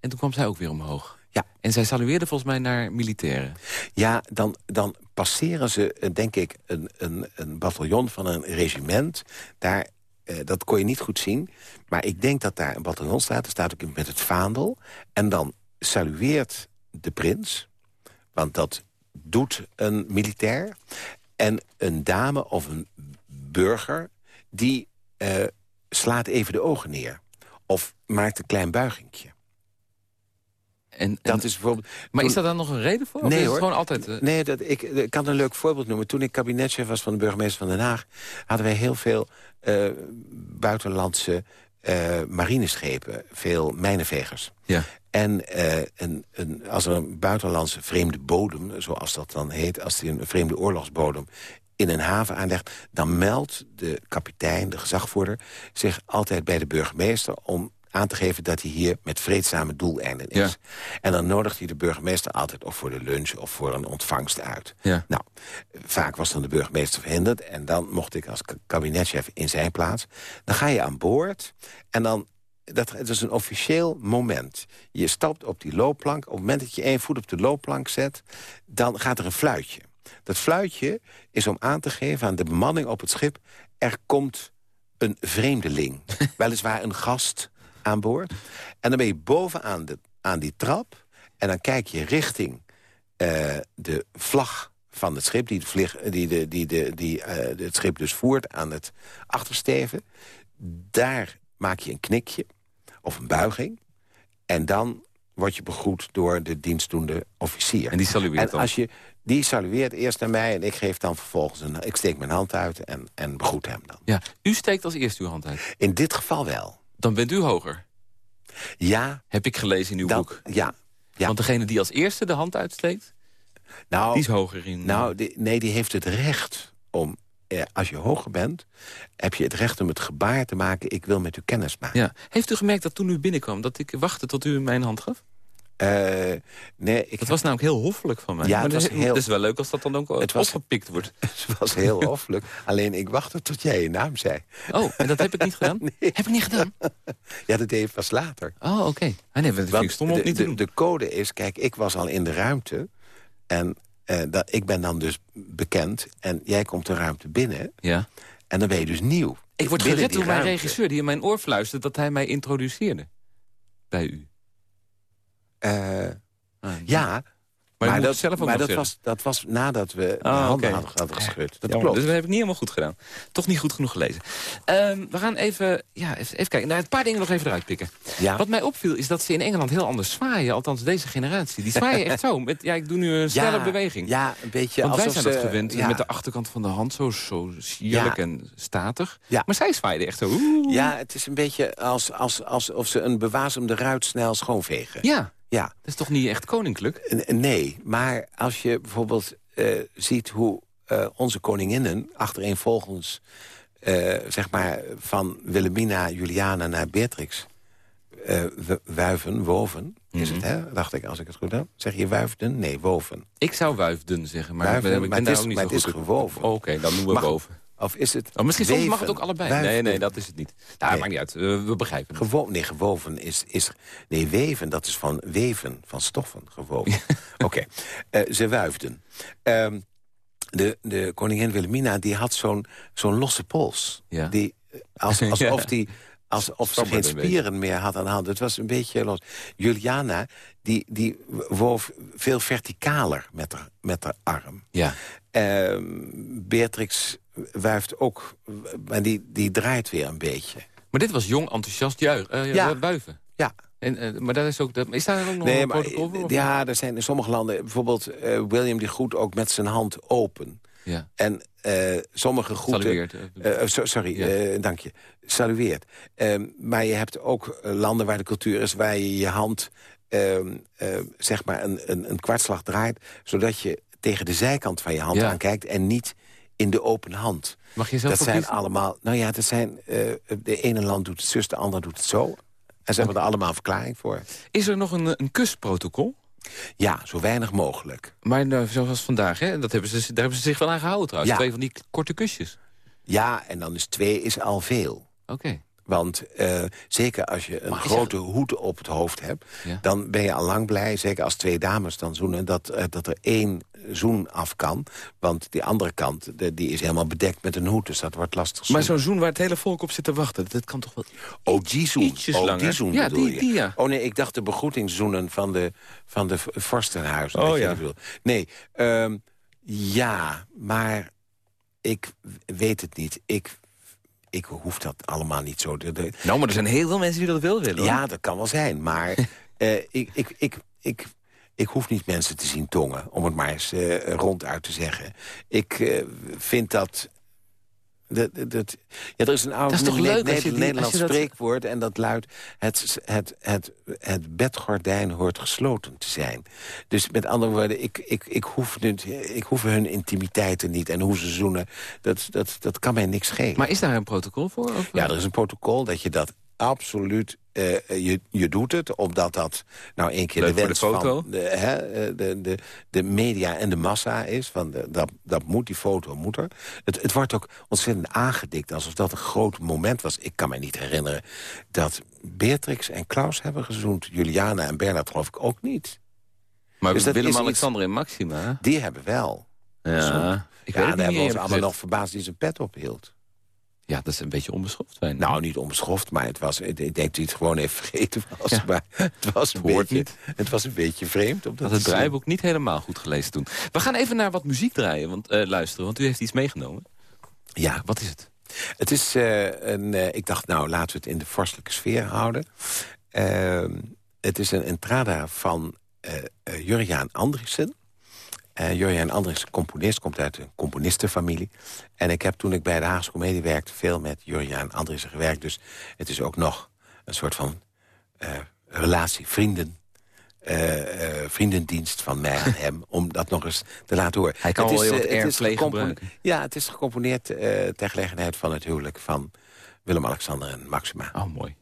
Speaker 3: En toen kwam zij ook weer omhoog.
Speaker 5: Ja.
Speaker 3: En zij salueerde volgens mij naar militairen.
Speaker 5: Ja, dan, dan passeren ze, eh, denk ik, een, een, een bataljon van een regiment. Daar, eh, dat kon je niet goed zien. Maar ik denk dat daar een bataljon staat. Er staat ook met het vaandel. En dan salueert de prins. Want dat doet een militair. En een dame of een burger... die uh, slaat even de ogen neer. Of maakt een klein buigingje.
Speaker 3: En,
Speaker 5: dat is bijvoorbeeld,
Speaker 3: maar is daar dan nog een reden voor?
Speaker 5: Nee, hoor.
Speaker 3: gewoon altijd... Uh...
Speaker 5: Nee, dat, ik, ik kan een leuk voorbeeld noemen. Toen ik kabinetchef was van de burgemeester van Den Haag... hadden wij heel veel uh, buitenlandse uh, marineschepen. Veel mijnenvegers.
Speaker 3: Ja.
Speaker 5: En een, een, als er een buitenlandse vreemde bodem, zoals dat dan heet... als die een vreemde oorlogsbodem in een haven aanlegt... dan meldt de kapitein, de gezagvoerder... zich altijd bij de burgemeester om aan te geven dat hij hier met vreedzame doeleinden is.
Speaker 3: Ja.
Speaker 5: En dan nodigt hij de burgemeester altijd of voor de lunch of voor een ontvangst uit.
Speaker 3: Ja.
Speaker 5: Nou, vaak was dan de burgemeester verhinderd... en dan mocht ik als kabinetchef in zijn plaats. Dan ga je aan boord en dan... Dat, het is een officieel moment. Je stapt op die loopplank. Op het moment dat je één voet op de loopplank zet... dan gaat er een fluitje. Dat fluitje is om aan te geven aan de bemanning op het schip... er komt een vreemdeling. Weliswaar een gast aan boord. En dan ben je bovenaan de, aan die trap. En dan kijk je richting uh, de vlag van het schip... die, vlieg, die, de, die, de, die uh, het schip dus voert aan het achtersteven. Daar maak je een knikje of een buiging. En dan word je begroet door de dienstdoende officier.
Speaker 3: En die salueert
Speaker 5: en
Speaker 3: dan?
Speaker 5: Als je, die salueert eerst naar mij en ik geef dan vervolgens een... ik steek mijn hand uit en, en begroet hem dan.
Speaker 3: Ja, u steekt als eerste uw hand uit?
Speaker 5: In dit geval wel.
Speaker 3: Dan bent u hoger?
Speaker 5: Ja.
Speaker 3: Heb ik gelezen in uw
Speaker 5: dat,
Speaker 3: boek?
Speaker 5: Ja, ja.
Speaker 3: Want degene die als eerste de hand uitsteekt,
Speaker 5: nou,
Speaker 3: die is hoger in...
Speaker 5: Nou, die, nee, die heeft het recht om... Eh, als je hoger bent, heb je het recht om het gebaar te maken... ik wil met u kennis maken.
Speaker 3: Ja. Heeft u gemerkt dat toen u binnenkwam... dat ik wachtte tot u mijn hand gaf?
Speaker 5: Uh, nee, ik
Speaker 3: dat was namelijk heel hoffelijk van mij.
Speaker 5: Ja,
Speaker 3: maar
Speaker 5: het was
Speaker 3: het,
Speaker 5: heel...
Speaker 3: het is wel leuk als dat dan ook
Speaker 5: het was,
Speaker 3: opgepikt wordt.
Speaker 5: Het was heel hoffelijk. Alleen ik wachtte tot jij je naam zei.
Speaker 3: Oh, en dat heb ik niet gedaan?
Speaker 5: nee.
Speaker 3: Heb ik niet gedaan?
Speaker 5: Ja, dat deed ik pas later.
Speaker 3: Oh, oké. Okay. Ah, nee, dat vind ik stom om
Speaker 5: de,
Speaker 3: niet te doen.
Speaker 5: De code is, kijk, ik was al in de ruimte. En uh, dat, ik ben dan dus bekend. En jij komt de ruimte binnen.
Speaker 3: Ja.
Speaker 5: En dan ben je dus nieuw.
Speaker 3: Ik word
Speaker 5: Binnen
Speaker 3: gered door mijn regisseur die in mijn oor fluistert... dat hij mij introduceerde. Bij u.
Speaker 5: Uh,
Speaker 3: ah,
Speaker 5: ja,
Speaker 3: maar,
Speaker 5: maar,
Speaker 3: dat,
Speaker 5: dat,
Speaker 3: zelf ook
Speaker 5: maar dat, was, dat was nadat we
Speaker 3: Ah,
Speaker 5: handen hadden, hadden geschud. Dat
Speaker 3: Ja,
Speaker 5: klopt.
Speaker 3: Dus dat heb ik niet helemaal goed gedaan. Toch niet goed genoeg gelezen. Um, we gaan even, ja, even, even kijken. Nou, een paar dingen nog even eruit pikken.
Speaker 5: Ja.
Speaker 3: Wat mij opviel is dat ze in Engeland heel anders zwaaien. Althans, deze generatie. Die zwaaien echt zo. Met, ja, ik doe nu een snelle
Speaker 5: ja,
Speaker 3: beweging.
Speaker 5: Ja, een beetje
Speaker 3: Want wij
Speaker 5: alsof
Speaker 3: zijn dat
Speaker 5: ze-
Speaker 3: gewend.
Speaker 5: Ja,
Speaker 3: Met de achterkant van de hand zo, zo sierlijk en statig.
Speaker 5: Ja.
Speaker 3: Maar zij zwaaiden echt zo. oeh.
Speaker 5: ja, het is een beetje als, als, alsof ze een bewaasde ruit snel schoonvegen.
Speaker 3: ja,
Speaker 5: Ja,
Speaker 3: dat is toch niet echt koninklijk?
Speaker 5: N- nee. Maar als je bijvoorbeeld eh, ziet hoe eh, onze koninginnen... achtereenvolgens, eh, zeg maar, van Wilhelmina, Juliana naar Beatrix... wuiven, woven, is
Speaker 3: Mhm.
Speaker 5: het, hè? Dacht ik, als ik het goed heb. Zeg je wuifden? Nee, woven.
Speaker 3: Ik zou wuifden zeggen, maar
Speaker 5: Wuifden,
Speaker 3: ik ben
Speaker 5: maar
Speaker 3: daar
Speaker 5: is-
Speaker 3: ook niet
Speaker 5: maar
Speaker 3: zo
Speaker 5: het
Speaker 3: goed
Speaker 5: is gewoven.
Speaker 3: Oh, Oké, dan noemen we boven.
Speaker 5: Of is het
Speaker 3: Oh, misschien mag het ook allebei. Nee, nee, dat is het niet. Nou,
Speaker 5: Nee.
Speaker 3: maakt niet uit. Eh, we begrijpen het.
Speaker 5: Nee, gewoven is, is... Nee, weven, dat is van weven, van stoffen, gewoven. Oké, Eh, ze wuifden. Ehm, de, de koningin Wilhelmina, die had zo'n zo'n losse pols.
Speaker 3: Ja.
Speaker 5: Die, eh, als, alsof, die, alsof ze geen spieren meer had aan de hand. Het was een beetje los. Juliana, die, die woof veel verticaler met haar, met haar arm.
Speaker 3: Ja.
Speaker 5: Ehm, Beatrix wuift ook, maar die, die draait weer een beetje.
Speaker 3: Maar dit was jong, enthousiast juich, eh,
Speaker 5: Ja.
Speaker 3: wuiven.
Speaker 5: Ja,
Speaker 3: En, eh, maar dat is ook... Dat, is daar ook nog
Speaker 5: Nee,
Speaker 3: een
Speaker 5: maar
Speaker 3: protocol voor?
Speaker 5: ja, er zijn in sommige landen... bijvoorbeeld eh, William die groet ook met zijn hand open.
Speaker 3: Ja.
Speaker 5: En eh, sommige groeten...
Speaker 3: Salueert, eh.
Speaker 5: Eh, so- sorry,
Speaker 3: Ja.
Speaker 5: eh, dank je. Salueert. Maar je hebt ook eh, landen waar de cultuur is... waar je je hand ehm, eh, zeg maar een, een, een kwartslag draait... zodat je tegen de zijkant van je hand
Speaker 3: Ja.
Speaker 5: aankijkt... en niet in de open hand.
Speaker 3: Mag je zelf
Speaker 5: dat zijn allemaal... Nou ja, dat zijn, eh, de ene land doet het zus, de ander doet het zo. En ze hebben er allemaal een verklaring voor.
Speaker 3: Is er nog een, een kusprotocol?
Speaker 5: Ja, zo weinig mogelijk.
Speaker 3: Maar nou, zoals vandaag, hè? Dat hebben ze, daar hebben ze zich wel aan gehouden trouwens.
Speaker 5: Ja.
Speaker 3: Twee van die korte kusjes.
Speaker 5: Ja, en dan is twee is al veel.
Speaker 3: Oké.
Speaker 5: Want uh, zeker als je een grote hoed op het hoofd hebt...
Speaker 3: Ja.
Speaker 5: dan ben je al lang blij, zeker als twee dames dan zoenen... dat, uh, dat er één zoen af kan. Want die andere kant de, die is helemaal bedekt met een hoed. Dus dat wordt lastig.
Speaker 3: Maar zo'n zoen waar het hele volk op zit te wachten... dat kan toch wel
Speaker 5: Oh, die zoen.
Speaker 3: ietsjes
Speaker 5: oh,
Speaker 3: langer?
Speaker 5: die zoen
Speaker 3: ja, die, ja.
Speaker 5: Oh nee, ik dacht de begroetingszoenen van de, van de vorstenhuizen.
Speaker 3: Oh, ja.
Speaker 5: Nee, ehm, ja, maar ik weet het niet. Ik, ik hoef dat allemaal niet zo. De, de-
Speaker 3: Nou, maar er zijn heel veel mensen die dat wel willen. hoor.
Speaker 5: ja, dat kan wel zijn, maar eh, ik, ik, ik, ik, ik hoef niet mensen te zien tongen, om het maar eens eh, ronduit te zeggen. Ik eh, vind dat... Dat, dat, ja, er is een oud
Speaker 3: is toch leuk die-
Speaker 5: Nederlands
Speaker 3: dat-
Speaker 5: spreekwoord... en dat luidt, het, het, het, het bedgordijn hoort gesloten te zijn. Dus met andere woorden, ik, ik, ik, hoef, niet, ik hoef hun intimiteiten niet... en hoe ze zoenen, dat, dat, dat kan mij niks schelen.
Speaker 3: Maar is daar een protocol voor? Of,
Speaker 5: Ja, er is een protocol dat je dat absoluut... eh, je, je doet het, omdat dat nou één keer
Speaker 3: Leuk
Speaker 5: de wens
Speaker 3: foto.
Speaker 5: van de, hè, eh, de, de, de media en de massa is. Van de, dat, dat moet, die foto moet er. Het, het wordt ook ontzettend aangedikt, alsof dat een groot moment was. Ik kan me niet herinneren dat Beatrix en Klaus hebben gezoend. Juliana en Bernard geloof ik ook niet.
Speaker 3: maar
Speaker 5: dus
Speaker 3: Willem-Alexander en Maxima?
Speaker 5: Die hebben wel.
Speaker 3: Ja, ik
Speaker 5: ja,
Speaker 3: weet
Speaker 5: daar hebben we ons allemaal nog verbaasd die zijn pet ophield.
Speaker 3: Ja, dat is een beetje onbeschoft.
Speaker 5: Nou, niet onbeschoft, maar het was, ik denk dat hij het gewoon even vergeten was.
Speaker 3: Ja.
Speaker 5: Maar het was, een beetje,
Speaker 3: niet.
Speaker 5: het was een beetje vreemd. Om dat
Speaker 3: had het draaiboek niet helemaal goed gelezen toen. We gaan even naar wat muziek draaien, want, eh, luisteren, want u heeft iets meegenomen.
Speaker 5: Ja,
Speaker 3: Wat is het?
Speaker 5: het is eh, een... eh, ik dacht, nou, laten we het in de vorstelijke sfeer houden. Ehm, het is een entrada van Jurjaan Andriessen. Eh Jurjaan Andriessen, componist, komt uit een componistenfamilie. En ik heb toen ik bij de Haagse Comedie werkte... veel met Jurjaan Andriessen gewerkt. Dus het is ook nog een soort van eh, relatie, vrienden... eh, vriendendienst van mij aan hem, om dat nog eens te laten horen.
Speaker 3: Hij kan
Speaker 5: Het
Speaker 3: wel
Speaker 5: is,
Speaker 3: heel wat
Speaker 5: het is
Speaker 3: airplay
Speaker 5: gecompo-
Speaker 3: gebruiken.
Speaker 5: Ja, het is gecomponeerd ter gelegenheid van het huwelijk van Willem-Alexander en Maxima.
Speaker 3: Oh, mooi.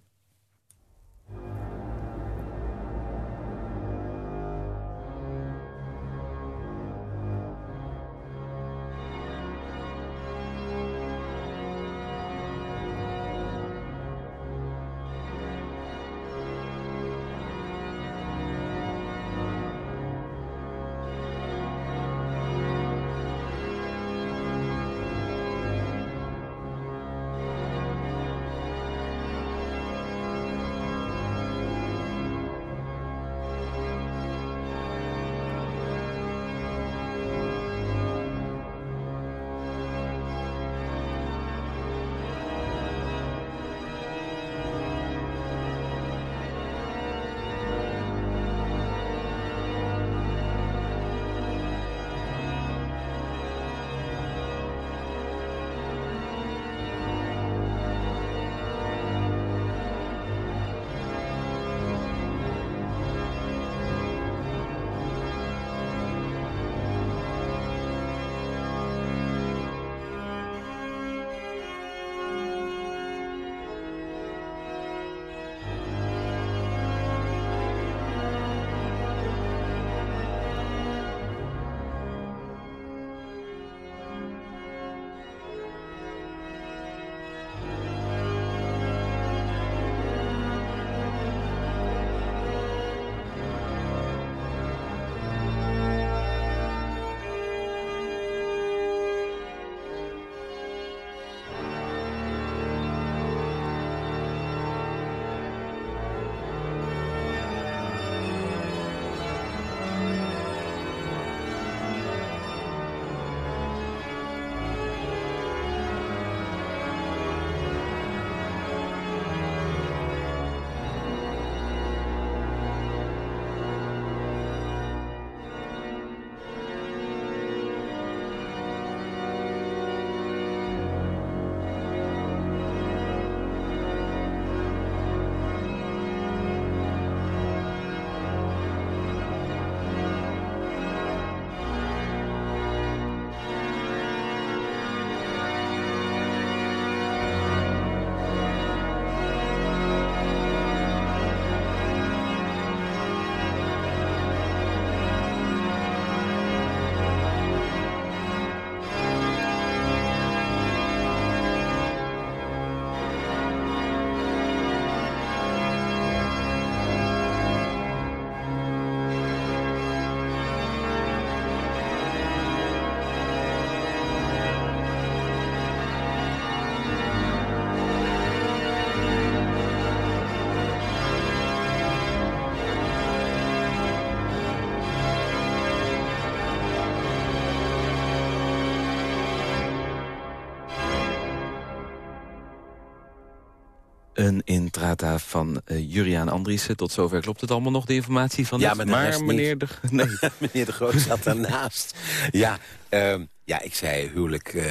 Speaker 3: Een intrata van uh, Juriaan Andriessen. Tot zover klopt het allemaal nog, de informatie van
Speaker 5: ja,
Speaker 3: net.
Speaker 5: Maar,
Speaker 3: meneer de... Nee.
Speaker 5: meneer de Groot zat daarnaast. ja, uh, ja, ik zei huwelijk uh,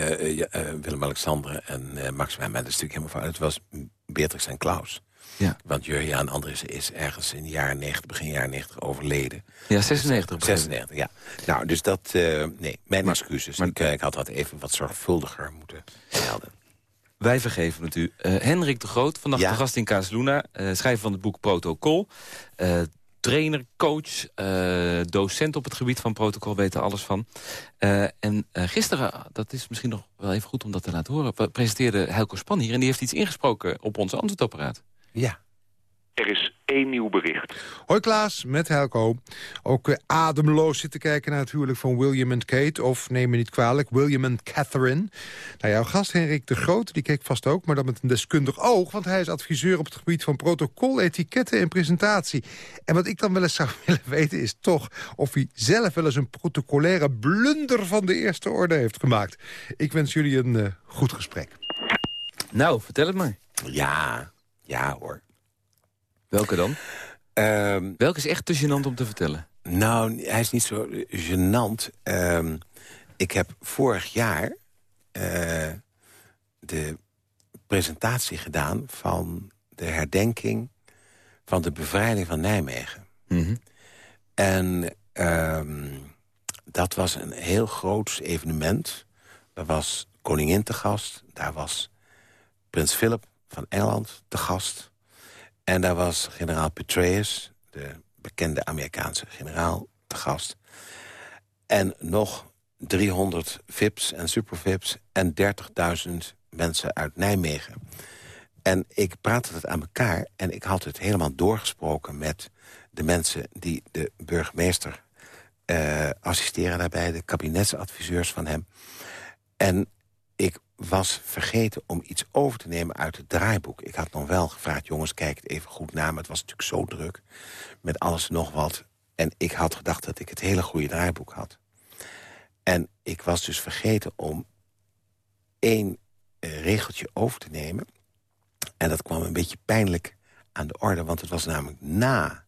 Speaker 5: Willem-Alexander en Max Mijn. Dat is natuurlijk helemaal fout. Het was Beatrix en Klaus. Ja. Want Juriaan Andriessen is ergens in de jaren 90, begin jaren 90 overleden.
Speaker 3: Ja, 96.
Speaker 5: 96, ja. Nou, dus dat... nee, mijn excuses. Maar, ik, ik, had dat even wat zorgvuldiger moeten melden.
Speaker 3: Wij vergeven het u. Uh, Henrik de Groot, vandaag de gast in Casaluna. Uh, schrijver van het boek Protocol. Uh, trainer, coach, docent op het gebied van protocol, weten alles van. en gisteren, dat is misschien nog wel even goed om dat te laten horen... presenteerde Helco Span hier en die heeft iets ingesproken op ons antwoordapparaat.
Speaker 5: Ja.
Speaker 6: Er is één nieuw bericht.
Speaker 7: Hoi Klaas, met Helco. Ook uh, ademloos zitten kijken naar het huwelijk van William en Kate. Of, neem me niet kwalijk, William en Catherine. Nou, jouw gast Henrik de Groot, die keek vast ook... maar dan met een deskundig oog, want hij is adviseur op het gebied van protocol, etiketten en presentatie. En wat ik dan wel eens zou willen weten is toch... of hij zelf wel eens een protocolaire blunder van de eerste orde heeft gemaakt. Ik wens jullie een uh, goed gesprek.
Speaker 3: Nou, vertel het maar.
Speaker 5: Ja, ja hoor.
Speaker 3: Welke dan? Um, Welke is echt te gênant om te vertellen?
Speaker 5: Nou, hij is niet zo gênant. Um, ik heb vorig jaar uh, de presentatie gedaan... van de herdenking van de bevrijding van Nijmegen. Mm -hmm. En um, dat was een heel groot evenement. Daar was koningin te gast. Daar was prins Philip van Engeland te gast. En daar was generaal Petraeus, de bekende Amerikaanse generaal, te gast. En nog 300 VIP's en superVIP's en 30.000 mensen uit Nijmegen. En ik praatte het aan elkaar en ik had het helemaal doorgesproken... met de mensen die de burgemeester uh, assisteren daarbij... de kabinetsadviseurs van hem. En ik was vergeten om iets over te nemen uit het draaiboek. Ik had nog wel gevraagd, jongens, kijk het even goed na... maar het was natuurlijk zo druk, met alles en nog wat. En ik had gedacht dat ik het hele goede draaiboek had. En ik was dus vergeten om één uh, regeltje over te nemen. En dat kwam een beetje pijnlijk aan de orde... want het was namelijk na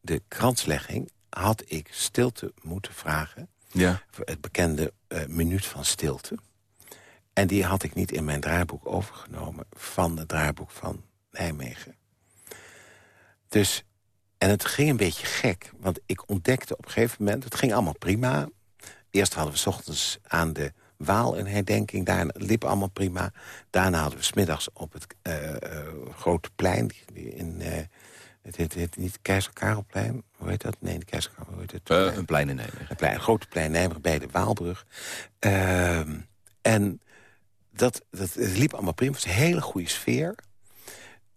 Speaker 5: de kranslegging... had ik stilte moeten vragen... Ja. voor het bekende uh, minuut van stilte... En die had ik niet in mijn draaiboek overgenomen van het draaiboek van Nijmegen. Dus, en het ging een beetje gek, want ik ontdekte op een gegeven moment... het ging allemaal prima. Eerst hadden we s ochtends aan de Waal een herdenking. Daar liep allemaal prima. Daarna hadden we smiddags op het uh, uh, Grote Plein... in, uh, het heet, het niet Keizer Karelplein, hoe heet dat? Nee, de Keizer Karel, heet het?
Speaker 3: een plein in Nijmegen.
Speaker 5: Een plein, grote plein Nijmegen bij de Waalbrug. Ehm, en dat, dat, het liep allemaal prima. Het was een hele goede sfeer.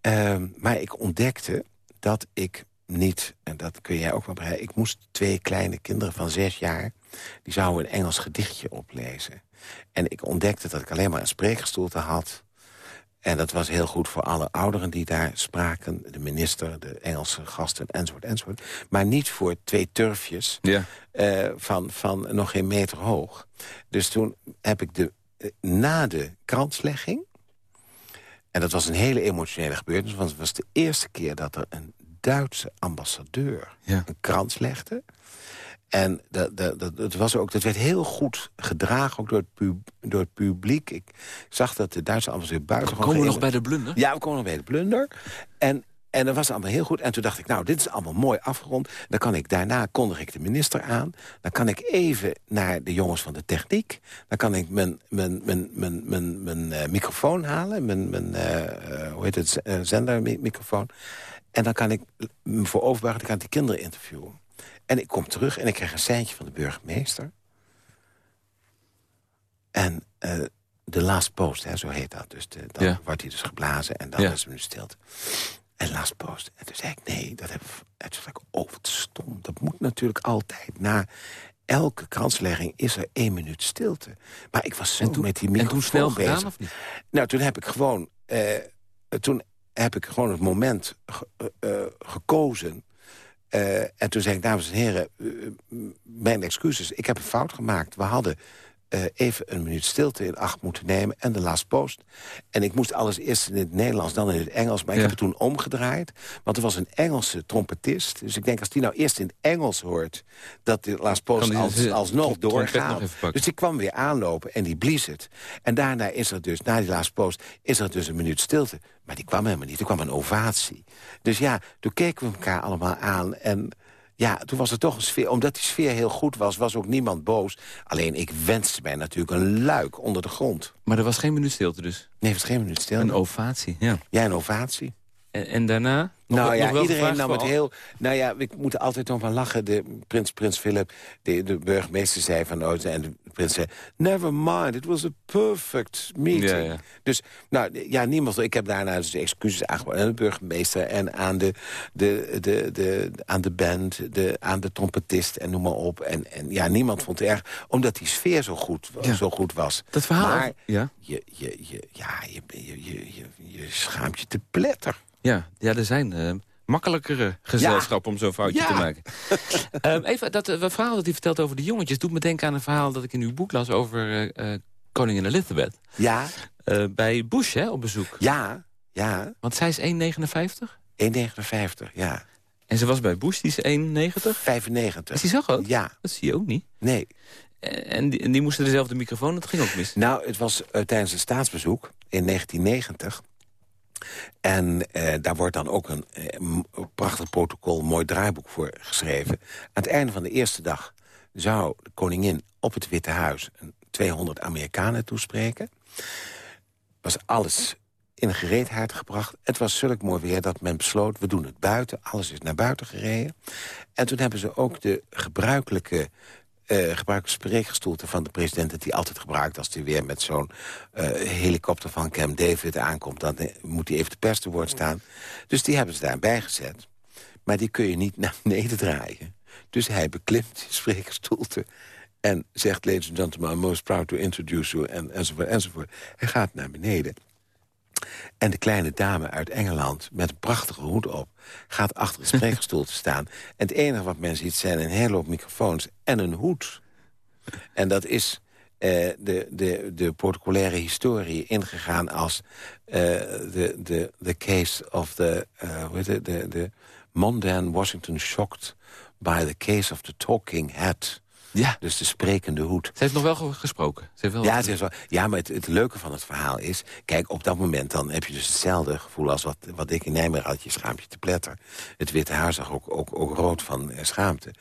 Speaker 5: Um, maar ik ontdekte dat ik niet, en dat kun jij ook wel begrijpen... ik moest twee kleine kinderen van zes jaar... die zouden een Engels gedichtje oplezen. En ik ontdekte dat ik alleen maar een spreekgestoelte had... En dat was heel goed voor alle ouderen die daar spraken. De minister, de Engelse gasten, enzovoort, enzovoort. Maar niet voor twee turfjes ja. uh, van, van nog geen meter hoog. Dus toen heb ik de eh, na de kranslegging... en dat was een hele emotionele gebeurtenis... want het was de eerste keer dat er een Duitse ambassadeur een krans legde... En dat, dat, dat, was ook, dat werd heel goed gedragen, ook door het, door het publiek. Ik zag dat de Duitse ambassadeur buiten...
Speaker 3: Komen we nog bij de blunder?
Speaker 5: Ja, we komen nog bij de blunder. En en dat was allemaal heel goed. En toen dacht ik, nou, dit is allemaal mooi afgerond. Dan kan ik daarna, kondig ik de minister aan. Dan kan ik even naar de jongens van de techniek. Dan kan ik mijn, mijn, mijn, mijn, mijn, mijn uh, microfoon halen. Mijn, mijn uh, hoe heet het, uh, zendermicrofoon. En dan kan ik me voor overbuigen, dan kan ik die kinderen interviewen. En ik kom terug en ik krijg een seintje van de burgemeester. En de last post, hè, zo heet dat. Dus de, dan ja. wordt hij dus geblazen en dan ja. is het nu stilte. En last post. En toen zei ik, nee, dat heb En toen zei ik, oh, wat stom. Dat moet natuurlijk altijd. Na elke kranslegging is er één minuut stilte. Maar ik was zo
Speaker 3: toen,
Speaker 5: met die microfoon
Speaker 3: En toen snel
Speaker 5: bezig.
Speaker 3: Gedaan, of niet?
Speaker 5: Nou, toen heb ik gewoon... Uh, toen heb ik gewoon het moment ge, uh, gekozen... Uh, en toen zei ik, dames en heren, mijn excuses, ik heb een fout gemaakt. We hadden eh, even een minuut stilte in acht moeten nemen en de last post. En ik moest alles eerst in het Nederlands, dan in het Engels. Maar ik heb het toen omgedraaid, want er was een Engelse trompetist. Dus ik denk, als die nou eerst in het Engels hoort... dat de last post
Speaker 3: die
Speaker 5: als, alsnog doorgaat. dus die kwam weer aanlopen en die blies het. En daarna is er dus, na die last post, is er dus een minuut stilte. Maar die kwam helemaal niet, er kwam een ovatie. Dus ja, toen keken we elkaar allemaal aan en... Ja, toen was er toch een sfeer. Omdat die sfeer heel goed was, was ook niemand boos. Alleen ik wenste mij natuurlijk een luik onder de grond.
Speaker 3: Maar er was geen minuut stilte dus.
Speaker 5: Nee, het was geen minuut stil.
Speaker 3: Een ovatie, ja.
Speaker 5: ja, een ovatie.
Speaker 3: En, en daarna? Nog-
Speaker 5: nou ja,
Speaker 3: wel
Speaker 5: iedereen nam het
Speaker 3: al-
Speaker 5: heel... Nou ja, we moeten altijd nog van lachen. De prins, prins Philip, de, de burgemeester zei van... Oh, en prins zei, never mind, it was a perfect meeting.
Speaker 3: Ja, ja.
Speaker 5: Dus, nou, ja, niemand... Ik heb daarna dus excuses aangeboden aan de burgemeester... en aan de, de, de, de, aan de band, de, aan de trompetist en noem maar op. En, en ja, niemand vond het erg, omdat die sfeer zo goed,
Speaker 3: Ja.
Speaker 5: zo goed was.
Speaker 3: Dat verhaal...
Speaker 5: Maar
Speaker 3: ja.
Speaker 5: je, je, je, ja, je, je, je, je, je schaamt je te pletter.
Speaker 3: Ja, ja, er zijn eh, makkelijkere gezelschappen om zo'n foutje
Speaker 5: Ja.
Speaker 3: te maken. Ehm, even, dat eh, verhaal dat u vertelt over de jongetjes... doet me denken aan een verhaal dat ik in uw boek las over eh, eh, koningin Elizabeth.
Speaker 5: Ja,
Speaker 3: Eh, bij Bush hè, op bezoek.
Speaker 5: ja, ja.
Speaker 3: Want zij is 1,59
Speaker 5: 1,59, ja.
Speaker 3: en ze was bij Bush, die is 1,90.
Speaker 5: 95.
Speaker 3: Is die zo groot?
Speaker 5: Ja,
Speaker 3: Dat zie je ook niet.
Speaker 5: nee.
Speaker 3: En, die, en die moesten dezelfde microfoon, dat ging ook mis.
Speaker 5: Nou, het was tijdens een staatsbezoek in 1990. En eh, daar wordt dan ook een eh, prachtig protocol, mooi draaiboek voor geschreven. Aan het einde van de eerste dag zou de koningin op het Witte Huis... een 200 Amerikanen toespreken. Was alles in gereedheid gebracht. Het was zulk mooi weer dat men besloot, we doen het buiten. Alles is naar buiten gereden. En toen hebben ze ook de gebruikelijke eh gebruikelijke spreekgestoelte van de president... dat hij altijd gebruikt als hij weer met zo'n eh, helikopter van Camp David aankomt... dan eh, moet hij even de pers te woord staan. Dus die hebben ze daarbij gezet. Maar die kun je niet naar beneden draaien. Dus hij beklimt die spreekgestoelte en zegt... ladies and gentlemen, I'm most proud to introduce you... En, enzovoort, enzovoort. Hij gaat naar beneden. En de kleine dame uit Engeland met een prachtige hoed op... gaat achter het spreekgestoelte staan. En het enige wat men ziet zijn een hele hoop microfoons en een hoed. En dat is eh, de, de, de protocolaire historie ingegaan als eh, de, de, de case of the, eh, hoe heet het, Mondan Washington shocked by the case of the talking head.
Speaker 3: Ja,
Speaker 5: Dus de sprekende hoed.
Speaker 3: ze heeft nog wel ge- gesproken. Ze heeft wel
Speaker 5: Ja, het is wel, ja maar het, het leuke van het verhaal is... kijk, op dat moment dan heb je dus hetzelfde gevoel... als wat, wat ik in Nijmegen had, je schaamt je te pletter. Het Witte Huis zag ook, ook, ook rood van eh, schaamte.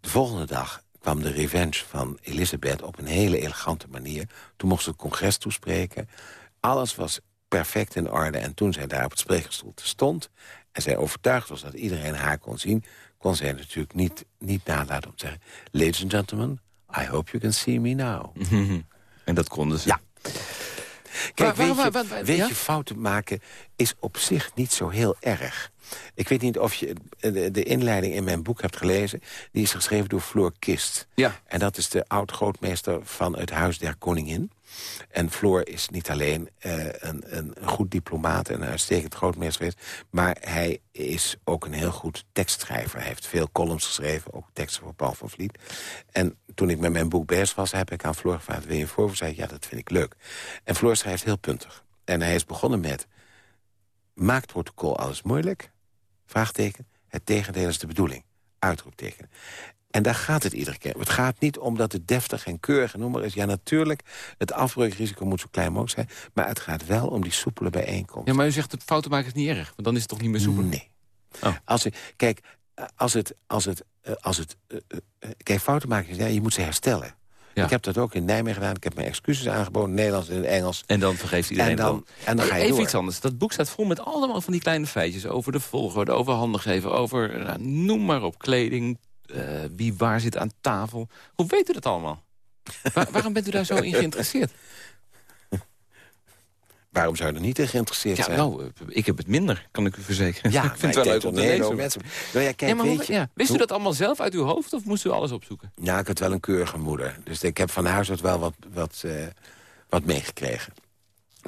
Speaker 5: De volgende dag kwam de revenge van Elisabeth op een hele elegante manier. Toen mocht ze het congres toespreken. Alles was perfect in orde. En toen zij daar op het spreekgestoel stond... en zij overtuigd was dat iedereen haar kon zien... kon zij natuurlijk niet, niet nalaten om te zeggen... Ladies and gentlemen, I hope you can see me now.
Speaker 3: En dat konden ze.
Speaker 5: Ja. Kijk,
Speaker 3: Waar- waar-
Speaker 5: weet, je,
Speaker 3: waar- waar-
Speaker 5: weet
Speaker 3: ja?
Speaker 5: je, fouten maken is op zich niet zo heel erg. Ik weet niet of je de, de inleiding in mijn boek hebt gelezen. Die is geschreven door Floor Kist.
Speaker 3: Ja.
Speaker 5: En dat is de oud-grootmeester van het Huis der Koningin. En Floor is niet alleen eh, een, een, goed diplomaat en een uitstekend grootmeester geweest... maar hij is ook een heel goed tekstschrijver. Hij heeft veel columns geschreven, ook teksten voor Paul van Vliet. En toen ik met mijn boek bezig was, heb ik aan Floor gevraagd... wil je een voorwoord? Zei ja, dat vind ik leuk. En Floor schrijft heel puntig. En hij is begonnen met... maakt protocol alles moeilijk? Vraagteken. Het tegendeel is de bedoeling. Uitroepteken. En daar gaat het iedere keer. Het gaat niet om dat het deftig en keurig en noem maar is. Ja, natuurlijk, het afbreukrisico moet zo klein mogelijk zijn. Maar het gaat wel om die soepele bijeenkomst.
Speaker 3: Ja, maar u zegt dat fouten maken is niet erg. Want dan is het toch niet meer soepel?
Speaker 5: Nee.
Speaker 3: Oh.
Speaker 5: Als je, kijk, eh, als het... Als het, eh, als het eh, kijk, fouten maken is... Ja, je moet ze herstellen.
Speaker 3: Ja.
Speaker 5: Ik heb dat ook in Nijmegen gedaan. Ik heb mijn excuses aangeboden, Nederlands en Engels.
Speaker 3: En dan vergeeft iedereen
Speaker 5: En dan, en dan ga je
Speaker 3: Even
Speaker 5: door.
Speaker 3: iets anders. Dat boek staat vol met allemaal van die kleine feitjes. Over de volgorde, over handen geven, over nou, noem maar op, kleding. eh, wie waar zit aan tafel. Hoe weet u dat allemaal? Waar- waarom bent u daar zo in geïnteresseerd?
Speaker 5: Waarom zou je er niet in geïnteresseerd
Speaker 3: Ja,
Speaker 5: zijn?
Speaker 3: nou, eh, ik heb het minder, kan ik u verzekeren.
Speaker 5: ja,
Speaker 3: ik vind het wel leuk om te lezen.
Speaker 5: mensen. Nou ja, kijk,
Speaker 3: Ja, maar hoe-
Speaker 5: weet je,
Speaker 3: ja. Wist u dat allemaal zelf uit uw hoofd of moest u alles opzoeken?
Speaker 5: Ja, ik had wel een keurige moeder. Dus ik heb van huis uit wel wat, wat, eh, wat meegekregen.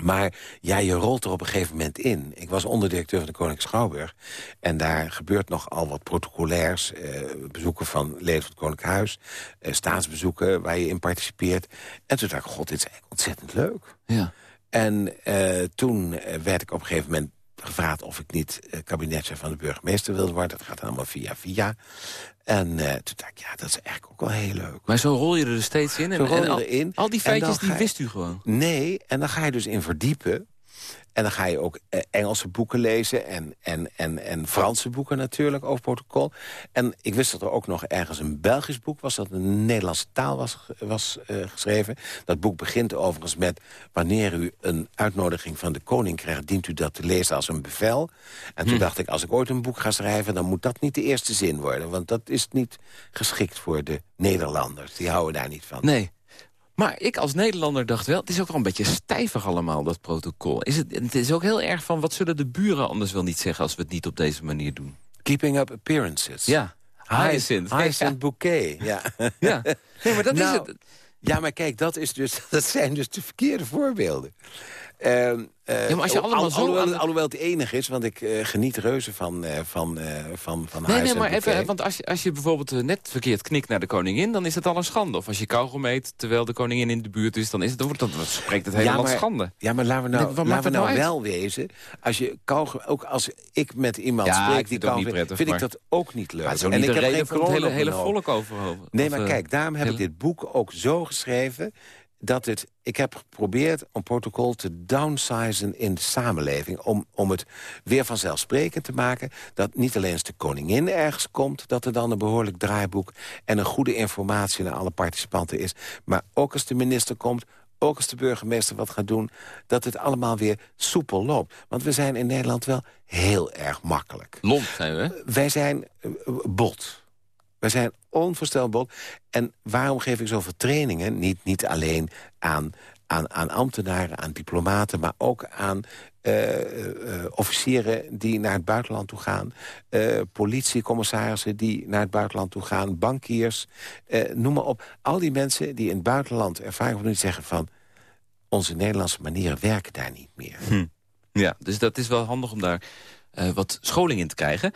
Speaker 5: Maar ja, je rolt er op een gegeven moment in. Ik was onderdirecteur van de Koning Schouwburg. En daar gebeurt nogal wat protocolairs. Eh, bezoeken van leden van het Koninklijk Huis. Eh, staatsbezoeken waar je in participeert. En toen dacht ik, god, dit is eigenlijk ontzettend leuk.
Speaker 3: Ja.
Speaker 5: En eh, toen werd ik op een gegeven moment gevraagd... of ik niet eh, kabinetchef van de burgemeester wilde worden. Dat gaat allemaal via via. En eh, toen dacht ik, ja, dat is eigenlijk ook wel heel leuk.
Speaker 3: Maar zo rol je er dus steeds in. En,
Speaker 5: Zo rol je
Speaker 3: en al,
Speaker 5: erin.
Speaker 3: al die feitjes, die
Speaker 5: ga
Speaker 3: wist u gewoon.
Speaker 5: Nee, en dan ga je dus in verdiepen. En dan ga je ook eh, Engelse boeken lezen en, en, en, en Franse boeken natuurlijk over protocol. En ik wist dat er ook nog ergens een Belgisch boek was... dat in de Nederlandse taal was, was eh, geschreven. Dat boek begint overigens met... wanneer u een uitnodiging van de koning krijgt... dient u dat te lezen als een bevel. En toen dacht ik, als ik ooit een boek ga schrijven... dan moet dat niet de eerste zin worden. Want dat is niet geschikt voor de Nederlanders. Die houden daar niet van.
Speaker 3: Nee. Maar ik als Nederlander dacht wel, het is ook wel een beetje stijvig allemaal, dat protocol. Is het, het is ook heel erg van, wat zullen de buren anders wel niet zeggen... als we het niet op deze manier doen?
Speaker 5: Keeping up appearances.
Speaker 3: Ja, Hyacinth.
Speaker 5: Hyacinth bouquet, ja.
Speaker 3: Ja, nee, maar dat
Speaker 5: Nou,
Speaker 3: is het.
Speaker 5: Ja, maar kijk, dat, is dus, dat zijn dus de verkeerde voorbeelden. Ehm, eh,
Speaker 3: Ja, maar als je allemaal zo
Speaker 5: alhoewel,
Speaker 3: aan-
Speaker 5: alhoewel het enige is, want ik eh, geniet reuze van, eh, van, van, van
Speaker 3: Nee, nee, maar even, want als je, als je bijvoorbeeld net verkeerd knikt naar de koningin... dan is het al een schande. Of als je kauwgom eet terwijl de koningin in de buurt is... dan, is het, dan, wordt dat, dan spreekt het hele
Speaker 5: Ja,
Speaker 3: land
Speaker 5: maar-
Speaker 3: schande.
Speaker 5: Ja, maar laten we nou,
Speaker 3: Nee,
Speaker 5: laten we nou
Speaker 3: nou
Speaker 5: wel wezen. Als je kauwgom, ook als ik met iemand
Speaker 3: Ja,
Speaker 5: spreek die kauwgom
Speaker 3: prettig,
Speaker 5: vind ik dat ook niet leuk.
Speaker 3: Maar
Speaker 5: En ik heb geen
Speaker 3: het hele, hele volk over.
Speaker 5: Nee, maar kijk, daarom heb ik dit boek ook zo geschreven... dat het, ik heb geprobeerd een protocol te downsizen in de samenleving... om, om het weer vanzelfsprekend te maken... dat niet alleen als de koningin ergens komt... dat er dan een behoorlijk draaiboek en een goede informatie... naar alle participanten is. Maar ook als de minister komt ook als de burgemeester wat gaat doen... dat het allemaal weer soepel loopt. Want we zijn in Nederland wel heel erg makkelijk.
Speaker 3: Lomp zijn we?
Speaker 5: Wij zijn eh, bot. Wij zijn onvoorstelbaar. En waarom geef ik zoveel trainingen? Niet, niet alleen aan, aan, aan ambtenaren, aan diplomaten... maar ook aan eh, eh, officieren die naar het buitenland toe gaan... eh, politiecommissarissen die naar het buitenland toe gaan... bankiers, noem maar op. Al die mensen die in het buitenland hebben... die zeggen van, onze Nederlandse manieren werken daar niet meer.
Speaker 3: Ja, dus dat is wel handig om daar wat scholing in te krijgen.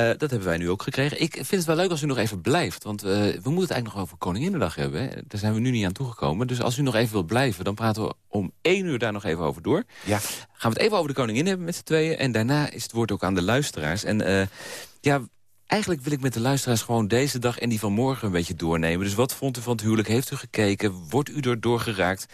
Speaker 3: Eh, dat hebben wij nu ook gekregen. Ik vind het wel leuk als u nog even blijft. Want eh, we moeten het eigenlijk nog over Koninginnedag hebben. Hè. Daar zijn we nu niet aan toegekomen. Dus als u nog even wilt blijven, dan praten we om één uur daar nog even over door.
Speaker 5: Ja.
Speaker 3: Gaan we het even over de koningin hebben met z'n tweeën. En daarna is het woord ook aan de luisteraars. En eh, ja, eigenlijk wil ik met de luisteraars gewoon deze dag en die van morgen een beetje doornemen. Dus wat vond u van het huwelijk? Heeft u gekeken? Wordt u er doorgeraakt?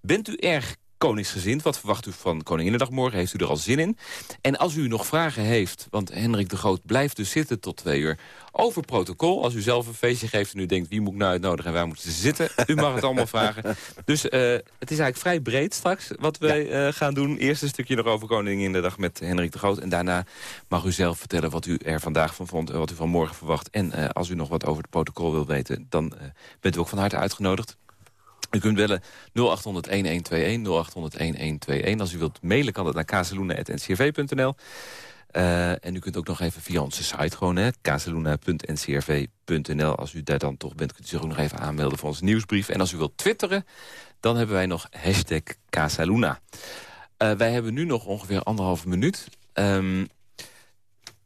Speaker 3: Bent u erg koningsgezind? Wat verwacht u van Koninginnedag morgen? Heeft u er al zin in? En als u nog vragen heeft, want Hendrik de Groot blijft dus zitten tot twee uur... over protocol, als u zelf een feestje geeft en u denkt... wie moet ik nou uitnodigen en waar moeten ze zitten? U mag het allemaal vragen. Dus eh, het is eigenlijk vrij breed straks wat wij eh, gaan doen. Eerst een stukje nog over Koninginnedag met Hendrik de Groot. En daarna mag u zelf vertellen wat u er vandaag van vond... en wat u van morgen verwacht. En eh, als u nog wat over het protocol wilt weten... dan bent u ook van harte uitgenodigd. U kunt bellen 0800-1121, 0800-1121. Als u wilt mailen kan dat naar kazeluna.ncrv.nl. Eh, en u kunt ook nog even via onze site gewoon, hè, kazeluna.ncrv.nl. Als u daar dan toch bent, kunt u zich ook nog even aanmelden voor onze nieuwsbrief. En als u wilt twitteren, dan hebben wij nog hashtag Casaluna. Eh, wij hebben nu nog ongeveer anderhalve minuut. Ehm,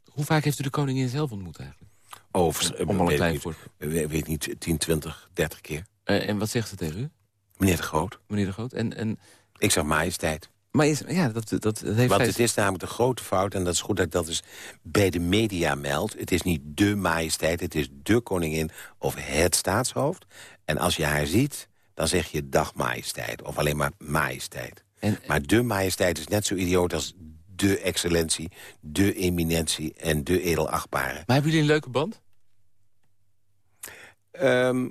Speaker 3: hoe vaak heeft u de koningin zelf ontmoet eigenlijk?
Speaker 5: Over,
Speaker 3: Om een
Speaker 5: weet, niet, weet, weet niet, 10, 20, 30 keer.
Speaker 3: Eh, en wat zegt ze tegen u,
Speaker 5: Meneer de Groot.
Speaker 3: meneer de Groot? En, en,
Speaker 5: Ik zeg majesteit.
Speaker 3: maar is, ja, dat, dat, dat heeft
Speaker 5: Want het is namelijk de grote fout, en dat is goed dat ik dat dus bij de media meld. Het is niet de majesteit, het is de koningin of het staatshoofd. En als je haar ziet, dan zeg je dag majesteit. Of alleen maar majesteit.
Speaker 3: En-
Speaker 5: maar de majesteit is net zo idioot als de excellentie, de eminentie en de edelachtbare.
Speaker 3: Maar hebben jullie een leuke band?
Speaker 5: Ehm,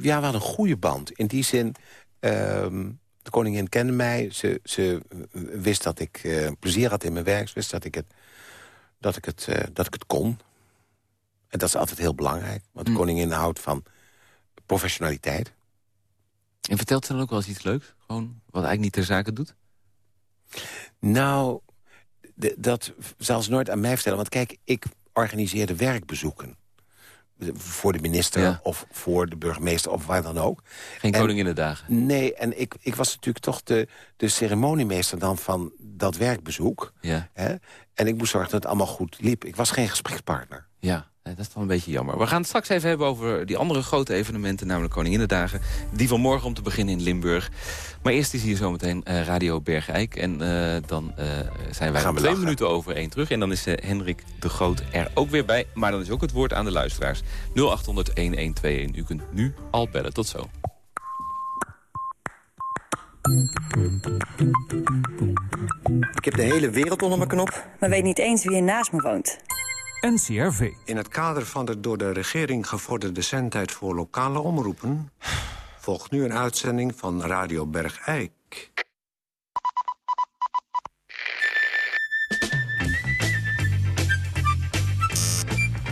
Speaker 5: ja, we hadden een goede band. In die zin, ehm, de koningin kende mij. Ze, ze wist dat ik eh, plezier had in mijn werk. Ze wist dat ik het, dat ik het, eh, dat ik het kon. En dat is altijd heel belangrijk. Want de
Speaker 3: Mm.
Speaker 5: koningin houdt van professionaliteit.
Speaker 3: En vertelt ze dan ook wel eens iets leuks? Gewoon wat eigenlijk niet ter zake doet?
Speaker 5: Nou, dat zal ze nooit aan mij vertellen. Want kijk, ik organiseerde werkbezoeken. Voor de minister
Speaker 3: Ja.
Speaker 5: of voor de burgemeester of waar dan ook.
Speaker 3: Geen
Speaker 5: En-
Speaker 3: koninginnedagen.
Speaker 5: Nee, en ik, ik was natuurlijk toch de, de ceremoniemeester dan van dat werkbezoek.
Speaker 3: Ja,
Speaker 5: Hè? En ik moest zorgen dat het allemaal goed liep. Ik was geen gesprekspartner.
Speaker 3: ja. Nee, dat is wel een beetje jammer. We gaan het straks even hebben over die andere grote evenementen... namelijk Koninginnedagen. Die van morgen om te beginnen in Limburg. Maar eerst is hier zometeen eh, Radio Bergijk. En eh, dan eh, zijn wij
Speaker 5: Gaan
Speaker 3: om
Speaker 5: we
Speaker 3: twee
Speaker 5: lachen.
Speaker 3: minuten over één terug. En dan is eh, Hendrik de Groot er ook weer bij. Maar dan is ook het woord aan de luisteraars. 0800-1121. U kunt nu al bellen. Tot zo.
Speaker 8: Ik heb de hele wereld onder mijn knop.
Speaker 9: maar weet niet eens wie er naast me woont.
Speaker 10: NCRV.
Speaker 11: In het kader van de door de regering gevorderde zendtijd voor lokale omroepen... volgt nu een uitzending van Radio Bergijk.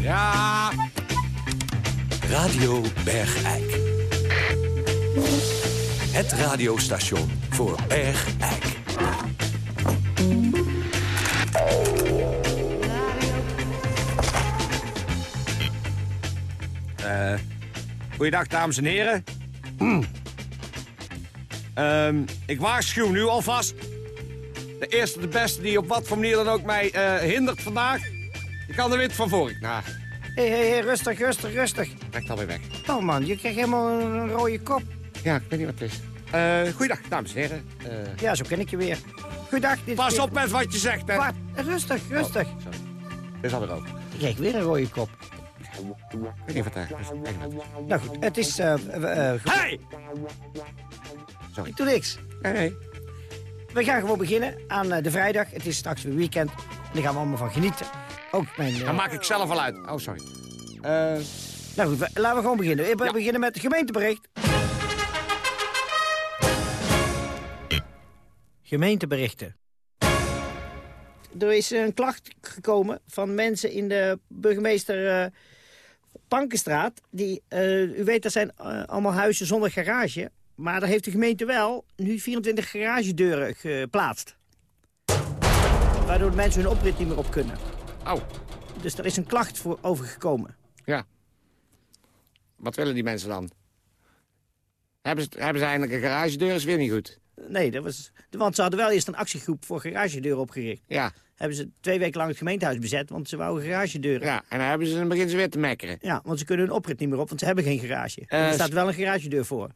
Speaker 10: Ja.
Speaker 12: Radio Bergijk. Het radiostation voor Bergijk.
Speaker 10: Eh, goeiedag, dames en heren. Ehm, ik waarschuw nu alvast. De eerste, de beste die op wat voor manier dan ook mij eh, hindert vandaag... die kan de wit van vorig na.
Speaker 13: Hé, hé, hé, rustig, rustig, rustig.
Speaker 10: Trekt alweer weg.
Speaker 13: Oh man, je krijgt helemaal een rode kop.
Speaker 10: Ja, ik weet niet wat het is. Eh goeiedag, dames en heren. Eh,
Speaker 13: Ja, zo ken ik je weer. Goeiedag. Dit
Speaker 10: pas
Speaker 13: weer-
Speaker 10: op met wat je zegt, hè.
Speaker 13: Wat? Rustig, rustig.
Speaker 10: Oh, sorry. Het is alweer.
Speaker 13: Je krijgt weer een rode kop.
Speaker 10: Ik weet niet wat is. Maar.
Speaker 13: Nou goed, het is... eh eh, eh,
Speaker 10: Hey!
Speaker 13: Ik doe niks.
Speaker 10: Nee, nee.
Speaker 13: We gaan gewoon beginnen aan eh, de vrijdag. Het is straks weer weekend. En daar gaan we allemaal van genieten. Ook mijn...
Speaker 10: Dan maak ik zelf al uit. Oh, sorry. Eh,
Speaker 13: Nou goed, we- laten we gewoon beginnen. We
Speaker 10: Ja.
Speaker 13: beginnen met het gemeentebericht. Gemeenteberichten. Er is een klacht gekomen van mensen in de burgemeester eh Pankenstraat. Die, eh, u weet, dat zijn eh, allemaal huizen zonder garage. Maar daar heeft de gemeente wel nu 24 garagedeuren geplaatst. Waardoor de mensen hun oprit niet meer op kunnen.
Speaker 10: oh,
Speaker 13: Dus er is een klacht voor overgekomen.
Speaker 10: ja. Wat willen die mensen dan? Hebben ze, hebben ze eindelijk een garagedeur? Is weer niet goed.
Speaker 13: Nee, dat was, want ze hadden wel eerst een actiegroep voor garagedeuren opgericht.
Speaker 10: Ja,
Speaker 13: Hebben ze twee weken lang het gemeentehuis bezet, want ze wouden garagedeuren. Ja.
Speaker 10: ja. En dan, hebben ze, dan beginnen ze weer te mekkeren.
Speaker 13: want ze kunnen hun oprit niet meer op, want ze hebben geen garage.
Speaker 10: Eh,
Speaker 13: er staat wel een garagedeur voor.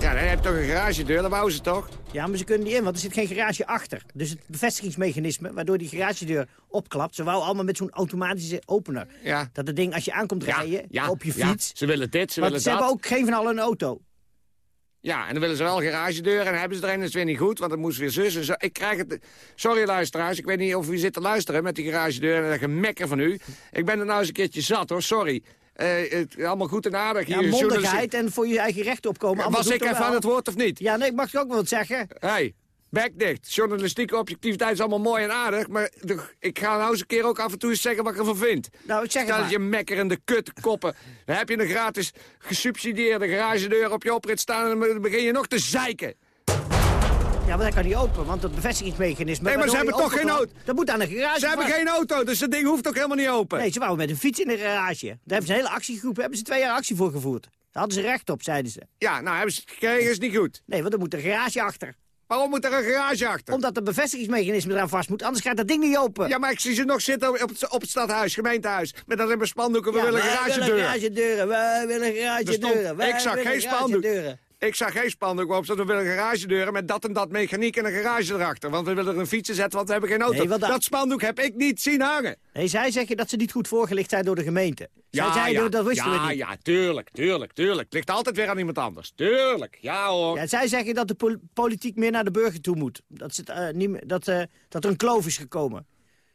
Speaker 10: Ja, dan heb je toch een garagedeur, dan bouwen ze toch?
Speaker 13: Ja, maar ze kunnen niet in, want er zit geen garage achter. Dus het bevestigingsmechanisme, waardoor die garagedeur opklapt... ze wou allemaal met zo'n automatische opener.
Speaker 10: Ja.
Speaker 13: Dat het ding, als je aankomt
Speaker 10: Ja,
Speaker 13: rijden,
Speaker 10: ja,
Speaker 13: op je
Speaker 10: ja.
Speaker 13: fiets...
Speaker 10: Ze willen dit, ze
Speaker 13: want
Speaker 10: willen
Speaker 13: ze
Speaker 10: dat.
Speaker 13: hebben ook geen van allen een auto.
Speaker 10: Ja, en dan willen ze wel een garagedeur en hebben ze er een, dat is weer niet goed, want dan moest weer zus en zo. Ik krijg het... Sorry luisteraars, ik weet niet of u zit te luisteren met die garagedeur en dat gemekker van u. Ik ben er nou eens een keertje zat hoor, sorry. Eh, het, allemaal goed en aardig.
Speaker 13: Ja, mondigheid en voor je eigen recht opkomen.
Speaker 10: Was ik even aan het woord of niet?
Speaker 13: Ja, nee, ik mag ook wel wat zeggen.
Speaker 10: hey, bek dicht. Journalistieke objectiviteit is allemaal mooi en aardig, maar de- ik ga nou eens een keer ook af en toe eens zeggen wat ik ervan vind.
Speaker 13: Nou, zeg het
Speaker 10: Stel
Speaker 13: maar.
Speaker 10: je mekkerende kutkoppen. Dan heb je een gratis gesubsidieerde garagedeur op je oprit staan... en dan begin je nog te zeiken.
Speaker 13: Ja, maar dat kan niet open, want het bevestigingsmechanisme...
Speaker 10: Nee, maar ze hebben toch geen
Speaker 13: openklapt, Dat moet aan een garage
Speaker 10: Ze hebben geen auto, dus dat ding hoeft ook helemaal niet open.
Speaker 13: Nee, ze wouden met een fiets in de garage. Daar hebben ze een hele actiegroep, hebben ze twee jaar actie voor gevoerd. Daar hadden ze recht op, zeiden ze.
Speaker 10: Ja, nou hebben ze het gekregen, is niet goed.
Speaker 13: Nee, want er moet een garage achter.
Speaker 10: Waarom moet er een garage achter?
Speaker 13: Omdat het bevestigingsmechanisme eraan vast moet, anders gaat dat ding niet open.
Speaker 10: Ja, maar ik zie ze nog zitten op het, op het stadhuis, gemeentehuis. Met in mijn spandoeken, we
Speaker 13: Ja,
Speaker 10: willen
Speaker 13: wij
Speaker 10: garagedeur.
Speaker 13: willen garagedeuren, wij willen
Speaker 10: Er
Speaker 13: garagedeuren.
Speaker 10: ik zag geen spandoek. Ik zag geen spandoek waarop staat, we willen garagedeuren met dat en dat mechaniek en een garage erachter. Want we willen er een fietsen zetten, want we hebben geen auto.
Speaker 13: Nee, want dat-
Speaker 10: spandoek heb ik niet zien hangen.
Speaker 13: Nee, zij zeggen dat ze niet goed voorgelicht zijn door de gemeente. zij zeiden, dat wisten
Speaker 10: ja,
Speaker 13: we niet.
Speaker 10: Ja, tuurlijk, tuurlijk, tuurlijk. Het ligt altijd weer aan iemand anders. Tuurlijk, ja hoor.
Speaker 13: Ja, zij zeggen dat de pol- politiek meer naar de burger toe moet. Dat, ze eh, niet dat, eh, dat er een kloof is gekomen.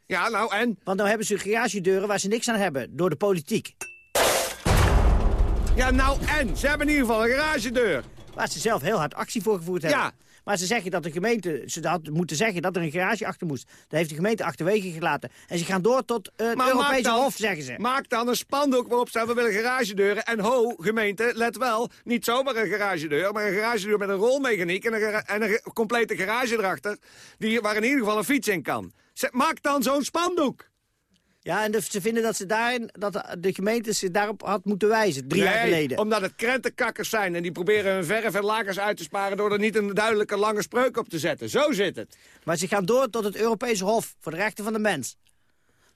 Speaker 10: Ja, nou en?
Speaker 13: Want nou hebben ze garagedeuren waar ze niks aan hebben, door de politiek.
Speaker 10: Ja, nou en? Ze hebben in ieder geval een garagedeur.
Speaker 13: Waar ze zelf heel hard actie voor gevoerd hebben.
Speaker 10: Ja.
Speaker 13: Maar ze zeggen dat de gemeente, ze had moeten zeggen dat er een garage achter moest. Dat heeft de gemeente achterwege gelaten. En ze gaan door tot eh, het
Speaker 10: Maar
Speaker 13: Europese
Speaker 10: dan-
Speaker 13: Hof, zeggen ze.
Speaker 10: Maak dan een spandoek waarop staat, we willen garagedeuren. En ho, gemeente, let wel, niet zomaar een garagedeur... maar een garagedeur met een rolmechaniek en een, en een complete garage erachter... Die, waar in ieder geval een fiets in kan. Zet- Maak dan zo'n spandoek.
Speaker 13: Ja, en ze vinden dat, ze daarin, dat de- gemeente zich daarop had moeten wijzen, drie jaar
Speaker 10: Nee,
Speaker 13: geleden.
Speaker 10: omdat het krentenkakkers zijn en die proberen hun verf en lakens uit te sparen... door er niet een duidelijke lange spreuk op te zetten. Zo zit het.
Speaker 13: Maar ze gaan door tot het Europese Hof voor de rechten van de mens.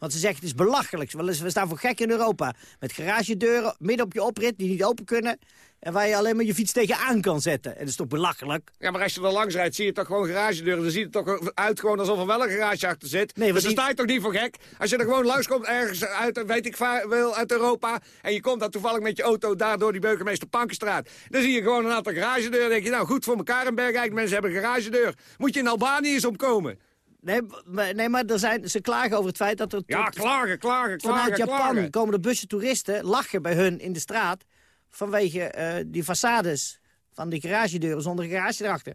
Speaker 13: Want ze zeggen het is belachelijk. We staan voor gek in Europa. Met garagedeuren midden op je oprit die niet open kunnen. En waar je alleen maar je fiets tegenaan kan zetten. En dat is toch belachelijk?
Speaker 10: Ja, maar als je er langs rijdt, zie je toch gewoon garagedeuren. Dan ziet het toch uit gewoon alsof er wel een garage achter zit.
Speaker 13: Nee,
Speaker 10: dus
Speaker 13: want
Speaker 10: dan
Speaker 13: die-
Speaker 10: sta je toch niet voor gek? Als je er gewoon langskomt ergens uit, weet ik wel, uit Europa... en je komt dan toevallig met je auto daar door die burgemeester Pankenstraat... dan zie je gewoon een aantal garagedeuren. Dan denk je, nou goed voor elkaar in Bergijk, mensen hebben een garagedeur. Moet je in Albanië eens omkomen?
Speaker 13: Nee, maar, nee, maar er zijn, ze klagen over het feit dat er...
Speaker 10: Ja, klagen, klagen, klagen,
Speaker 13: Vanuit Japan
Speaker 10: klagen.
Speaker 13: komen er bussen toeristen lachen bij hun in de straat... vanwege eh, die façades van die garagedeuren zonder garage erachter.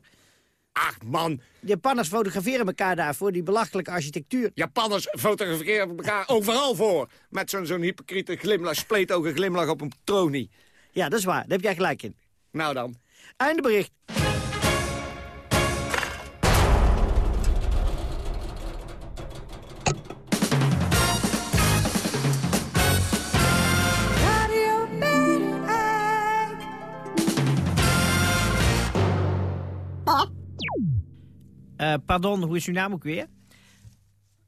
Speaker 10: Ach man,
Speaker 13: De Japanners fotograferen elkaar daar voor die belachelijke architectuur.
Speaker 10: Japanners fotograferen elkaar overal voor. Met zo'n zo'n hypocriete glimlach, spleetogen glimlach op een tronie.
Speaker 13: Ja, dat is waar. Daar heb jij gelijk in.
Speaker 10: Nou dan.
Speaker 13: Einde bericht. Eh, pardon, hoe is uw naam ook weer?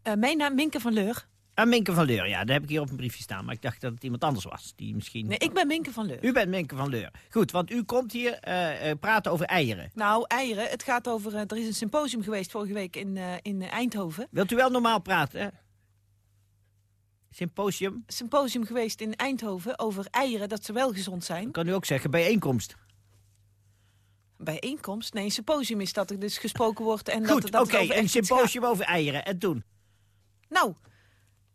Speaker 14: Eh, mijn naam Minke van Leur.
Speaker 13: Ah, Minke van Leur, ja, dat heb ik hier op een briefje staan. Maar ik dacht dat het iemand anders was. Die misschien...
Speaker 14: Nee, ik ben Minke van Leur.
Speaker 13: U bent Minke van Leur. Goed, want u komt hier eh, praten over eieren.
Speaker 14: Nou, eieren. Het gaat over... er is een symposium geweest vorige week in, in Eindhoven.
Speaker 13: Wilt u wel normaal praten? hè? Symposium?
Speaker 14: Symposium geweest in Eindhoven over eieren, dat ze wel gezond zijn.
Speaker 13: Kan u ook zeggen, bijeenkomst.
Speaker 14: Bijeenkomst? Nee, een symposium is dat er dus gesproken wordt. en
Speaker 13: Goed,
Speaker 14: dat, dat
Speaker 13: oké,
Speaker 14: over
Speaker 13: een symposium over eieren. En toen?
Speaker 14: Nou,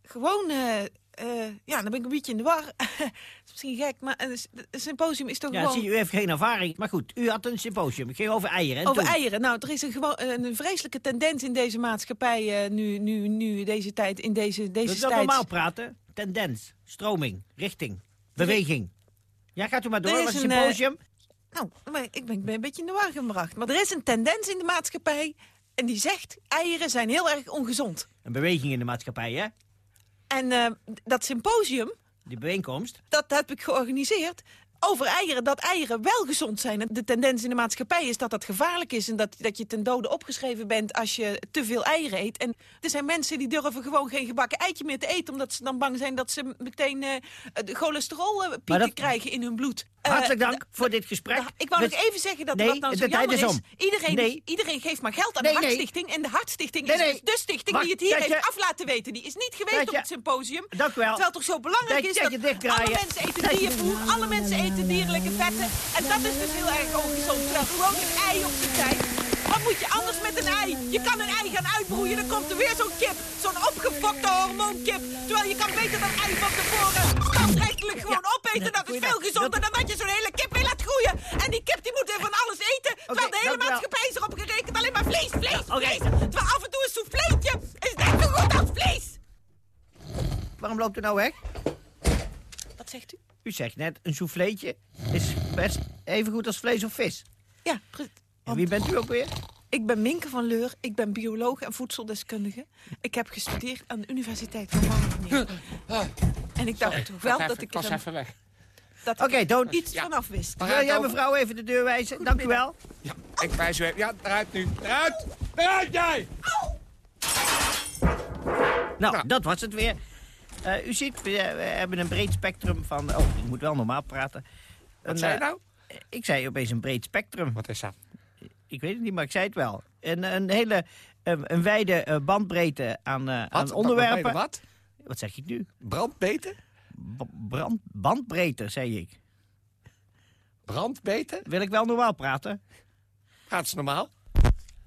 Speaker 14: gewoon... eh, eh, ja, dan ben ik een beetje in de war. dat is misschien gek, maar een, symposium is toch
Speaker 13: Ja,
Speaker 14: gewoon...
Speaker 13: zie, u heeft geen ervaring. Maar goed, u had een symposium. Het ging over eieren. En
Speaker 14: Over
Speaker 13: toen?
Speaker 14: eieren. Nou, er is een, gewoon, een vreselijke tendens in deze maatschappij... eh, nu, nu, nu, deze tijd, in deze, deze tijd.
Speaker 13: normaal praten? Tendens, stroming, richting, beweging. Ja, gaat u maar door. Een symposium?
Speaker 14: Nou, maar ik ben, ben een beetje in de war gebracht. Maar er is een tendens in de maatschappij... en die zegt, eieren zijn heel erg ongezond.
Speaker 13: Een beweging in de maatschappij, hè?
Speaker 14: En eh, dat symposium,
Speaker 13: Die bijeenkomst.
Speaker 14: dat heb ik georganiseerd... over eieren, dat eieren wel gezond zijn. En de tendens in de maatschappij is dat dat gevaarlijk is... en dat, dat je ten dode opgeschreven bent als je te veel eieren eet. En er zijn mensen die durven gewoon geen gebakken eitje meer te eten... omdat ze dan bang zijn dat ze meteen eh cholesterolpieken
Speaker 13: Maar dat-
Speaker 14: krijgen in hun bloed. Eh,
Speaker 13: Hartelijk dank voor dit gesprek.
Speaker 14: Ik wou nog even zeggen dat
Speaker 13: Nee,
Speaker 14: wat nou zo
Speaker 13: de tijd
Speaker 14: jammer
Speaker 13: is om.
Speaker 14: Iedereen,
Speaker 13: Nee.
Speaker 14: iedereen geeft maar geld aan
Speaker 13: Nee,
Speaker 14: de. Hartstichting. En de Hartstichting is dus de stichting
Speaker 13: Wacht,
Speaker 14: die het hier heeft af laten weten. Die is niet geweest op het symposium.
Speaker 13: Dank u wel.
Speaker 14: Terwijl het toch zo belangrijk is dat alle mensen eten diervoer. Alle mensen eten dierlijke vetten. En dat is dus heel erg ongezond. Terwijl gewoon een ei op de tijd. Wat moet je anders met een ei? Je kan een ei gaan uitbroeien, dan komt er weer zo'n kip. Zo'n opgefokte hormoonkip. Terwijl je kan beter dat ei van tevoren standrechtelijk gewoon opeten. Dat is veel gezonder dan dat je zo'n hele kip weer laat groeien. En die kip die moet weer van alles eten. Terwijl de hele maatschappij is erop gerekend. Alleen maar vlees, vlees,
Speaker 13: oké.
Speaker 14: vlees. Terwijl af en toe een souffleetje is net zo goed als vlees.
Speaker 13: Waarom loopt u nou weg?
Speaker 14: Wat zegt u?
Speaker 13: U zegt net, een souffleetje is best even goed als vlees of vis.
Speaker 14: Ja, pre-
Speaker 13: En wie bent u ook weer?
Speaker 14: Ik ben Minke van Leur, ik ben bioloog en voedseldeskundige. Ik heb gestudeerd aan de Universiteit van Wageningen. En ik dacht toch wel dat ik er een-
Speaker 10: even weg.
Speaker 14: dat
Speaker 13: Oké,
Speaker 14: ik
Speaker 13: Toon.
Speaker 14: iets vanaf wist.
Speaker 13: Wil jij
Speaker 10: over?
Speaker 13: mevrouw even de deur wijzen? Dank u wel.
Speaker 10: Ja, ik wijs u even. Ja, eruit nu. Eruit! Eruit jij!
Speaker 13: Nou, dat was het weer. Eh, u ziet, we, we hebben een breed spectrum van... Oh, ik moet wel normaal praten.
Speaker 10: Wat
Speaker 13: Een,
Speaker 10: zei je
Speaker 13: eh,
Speaker 10: nou?
Speaker 13: Ik zei opeens een breed spectrum.
Speaker 10: Wat is dat?
Speaker 13: Ik weet het niet, maar ik zei het wel. Een, een hele eh, een wijde eh, bandbreedte aan, eh, aan onderwerpen.
Speaker 10: Wat?
Speaker 13: Wat zeg ik nu?
Speaker 10: Brandbeten?
Speaker 13: B- brand, bandbreedte, zei ik.
Speaker 10: Brandbeten?
Speaker 13: Wil ik wel normaal praten?
Speaker 10: Gaat het normaal?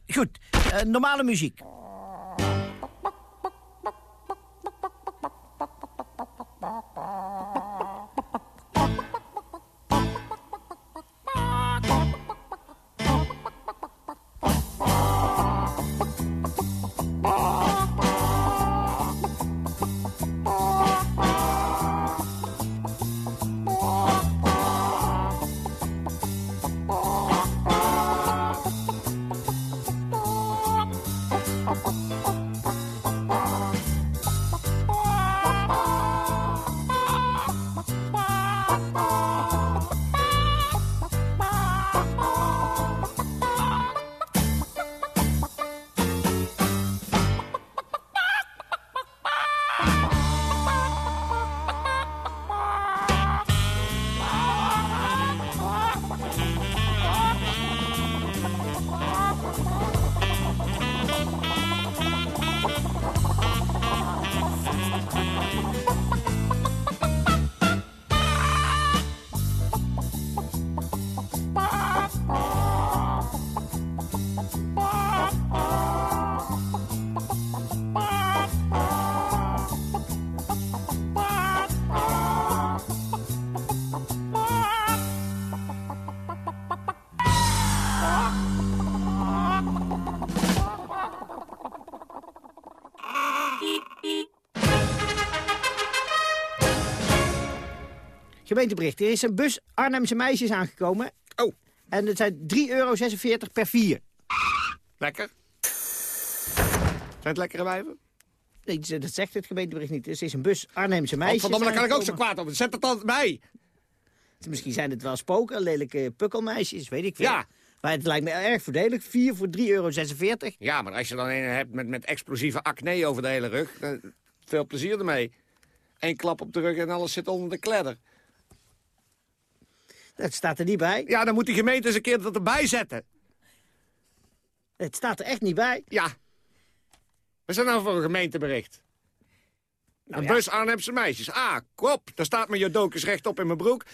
Speaker 13: Goed, normale muziek. Gemeentebericht. Er is een bus Arnhemse meisjes aangekomen.
Speaker 10: Oh.
Speaker 13: En het zijn 3,46 euro per vier.
Speaker 10: Lekker. Zijn het lekkere wijven?
Speaker 13: Nee, dat zegt het gemeentebericht niet. Dus er is een bus Arnhemse meisjes
Speaker 10: Verdomme, daar kan ik ook zo kwaad op. Zet het dan bij.
Speaker 13: Misschien zijn het wel spoken, lelijke pukkelmeisjes, weet ik veel.
Speaker 10: Ja.
Speaker 13: Maar het lijkt me erg voordelig. 4 voor 3,46 euro.
Speaker 10: Ja, maar als je dan een hebt met, met explosieve acne over de hele rug... dan veel plezier ermee. Eén klap op de rug en alles zit onder de kledder.
Speaker 13: Dat staat er niet bij.
Speaker 10: Ja, dan moet die gemeente eens een keer dat erbij zetten.
Speaker 13: Het staat er echt niet bij.
Speaker 10: Ja. Wat is dat nou voor een gemeentebericht?
Speaker 13: Nou
Speaker 10: een
Speaker 13: ja.
Speaker 10: bus Arnhemse meisjes. Ah, kop, daar staat mijn jodokus rechtop in mijn broek.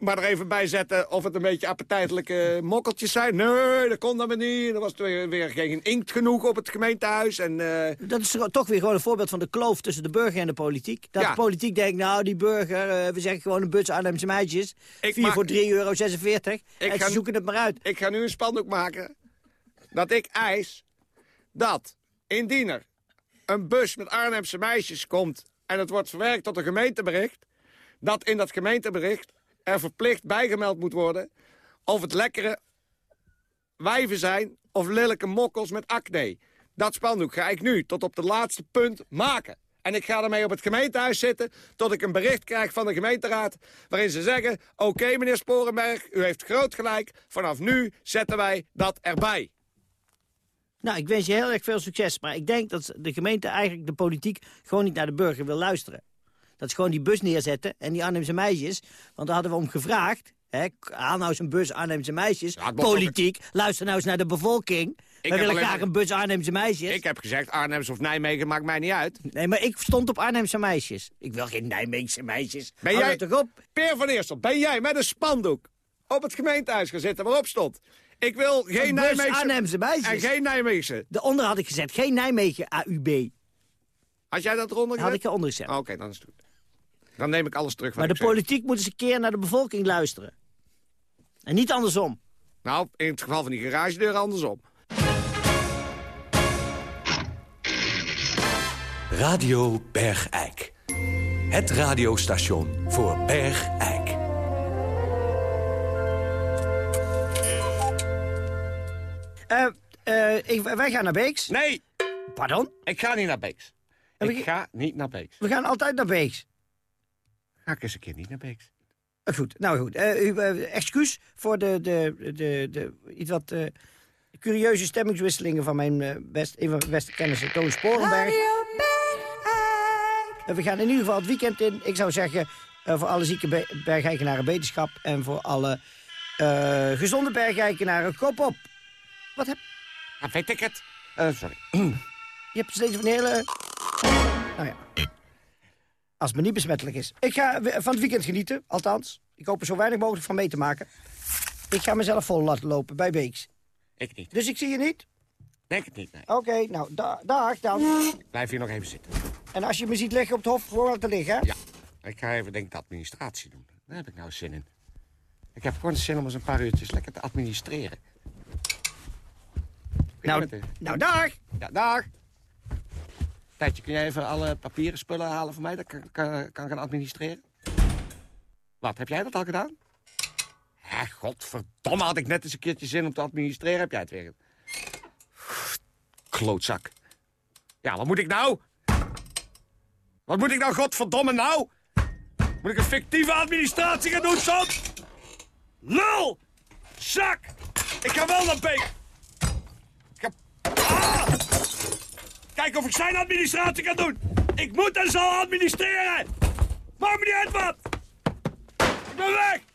Speaker 10: Maar er even bij zetten of het een beetje appetijtelijke mokkeltjes zijn. Nee, dat kon dat maar niet. Er was weer, weer geen inkt genoeg op het gemeentehuis. En, eh,
Speaker 13: Dat is toch weer gewoon een voorbeeld van de kloof tussen de burger en de politiek. Dat
Speaker 10: Ja.
Speaker 13: de politiek denkt, nou, die burger, eh, we zeggen gewoon een bus Arnhemse meisjes.
Speaker 10: Ik
Speaker 13: 4
Speaker 10: maak-
Speaker 13: voor 3,46 euro. En
Speaker 10: ga-
Speaker 13: ze zoeken het maar uit.
Speaker 10: Ik ga nu een spandoek maken. Dat ik eis dat indien er een bus met Arnhemse meisjes komt... en het wordt verwerkt tot een gemeentebericht... dat in dat gemeentebericht er verplicht bijgemeld moet worden... of het lekkere wijven zijn of lelijke mokkels met acne. Dat spandoek ga ik nu tot op de laatste punt maken. En ik ga ermee op het gemeentehuis zitten... tot ik een bericht krijg van de gemeenteraad... waarin ze zeggen... oké, meneer Sporenberg, u heeft groot gelijk... vanaf nu zetten wij dat erbij.
Speaker 13: Nou, ik wens je heel erg veel succes. Maar ik denk dat de gemeente eigenlijk de politiek gewoon niet naar de burger wil luisteren. Dat ze gewoon die bus neerzetten en die Arnhemse meisjes. Want daar hadden we om gevraagd. Hè, haal nou eens een bus Arnhemse meisjes.
Speaker 10: ook-
Speaker 13: Politiek, luister nou eens naar de bevolking. We
Speaker 10: heb
Speaker 13: willen graag
Speaker 10: maar-
Speaker 13: een bus Arnhemse meisjes.
Speaker 10: Ik heb gezegd, Arnhems of Nijmegen maakt mij niet uit.
Speaker 13: Nee, maar ik stond op Arnhemse meisjes. Ik wil geen Nijmeegse meisjes.
Speaker 10: Ben
Speaker 13: Hou
Speaker 10: jij,
Speaker 13: toch op?
Speaker 10: Peer van Eersel, ben jij met een spandoek op het gemeentehuis gaan zitten waarop stond... ik wil geen
Speaker 13: Een
Speaker 10: Nijmeegse...
Speaker 13: Arnhemse meisjes.
Speaker 10: En geen Nijmeegse.
Speaker 13: Daaronder had ik gezet, geen Nijmegen AUB.
Speaker 10: Had jij dat eronder
Speaker 13: Had
Speaker 10: gezet?
Speaker 13: ik eronder gezet.
Speaker 10: Oké, dan is het goed. Dan neem ik alles terug
Speaker 13: Maar de
Speaker 10: zeg.
Speaker 13: politiek moet eens een keer naar de bevolking luisteren. En niet andersom.
Speaker 10: Nou, in het geval van die garagedeur andersom.
Speaker 12: Radio Bergijk. Het radiostation voor Bergijk.
Speaker 13: Eh, eh, ik, wij gaan naar Beeks.
Speaker 10: Nee,
Speaker 13: Pardon?
Speaker 10: ik ga niet naar Beeks.
Speaker 13: En
Speaker 10: Ik ga niet naar Beeks.
Speaker 13: We gaan altijd naar Beeks.
Speaker 10: Ga ik eens een keer niet naar Beeks.
Speaker 13: Eh, Goed, nou goed. Eh, u, eh, excuus voor de, de, de, de iets wat eh, curieuze stemmingswisselingen van mijn eh, best, een van mijn beste kennissen, Toon Sporenberg. We gaan in ieder geval het weekend in. Ik zou zeggen, eh, voor alle zieke be- bergeikenaren beterschap en voor alle eh, gezonde bergeikenaren kop op. Wat heb
Speaker 10: Ah, weet ik het. Eh, sorry.
Speaker 13: Je hebt steeds van hele... Nou ja. Als het me niet besmettelijk is. Ik ga van het weekend genieten, althans. Ik hoop er zo weinig mogelijk van mee te maken. Ik ga mezelf vol laten lopen bij Beeks.
Speaker 10: Ik niet.
Speaker 13: Dus ik zie je niet?
Speaker 10: Denk het niet, nee.
Speaker 13: Oké, nou, da- dag dan.
Speaker 10: Blijf hier nog even zitten.
Speaker 13: En als je me ziet liggen op het hof, gewoon laten liggen, hè?
Speaker 10: Ja. Ik ga even, denk ik, de administratie doen. Daar heb ik nou zin in. Ik heb gewoon zin om eens een paar uurtjes lekker te administreren.
Speaker 13: Nou, nou, dag!
Speaker 10: Ja, dag. Tijdje, kun jij even alle papieren spullen halen voor mij? Dat kan, kan, kan gaan administreren. Wat, heb jij dat al gedaan? Ja, godverdomme, had ik net eens een keertje zin om te administreren. Heb jij het weer? Klootzak. Ja, wat moet ik nou? Wat moet ik nou, godverdomme, nou? Moet ik een fictieve administratie gaan doen soms? Lul! Zak! Ik ga wel naar Beek! Ik ga... Ah! Kijk of ik zijn administratie kan doen! Ik moet en zal administreren! Maak me niet uit wat! Ik ben weg!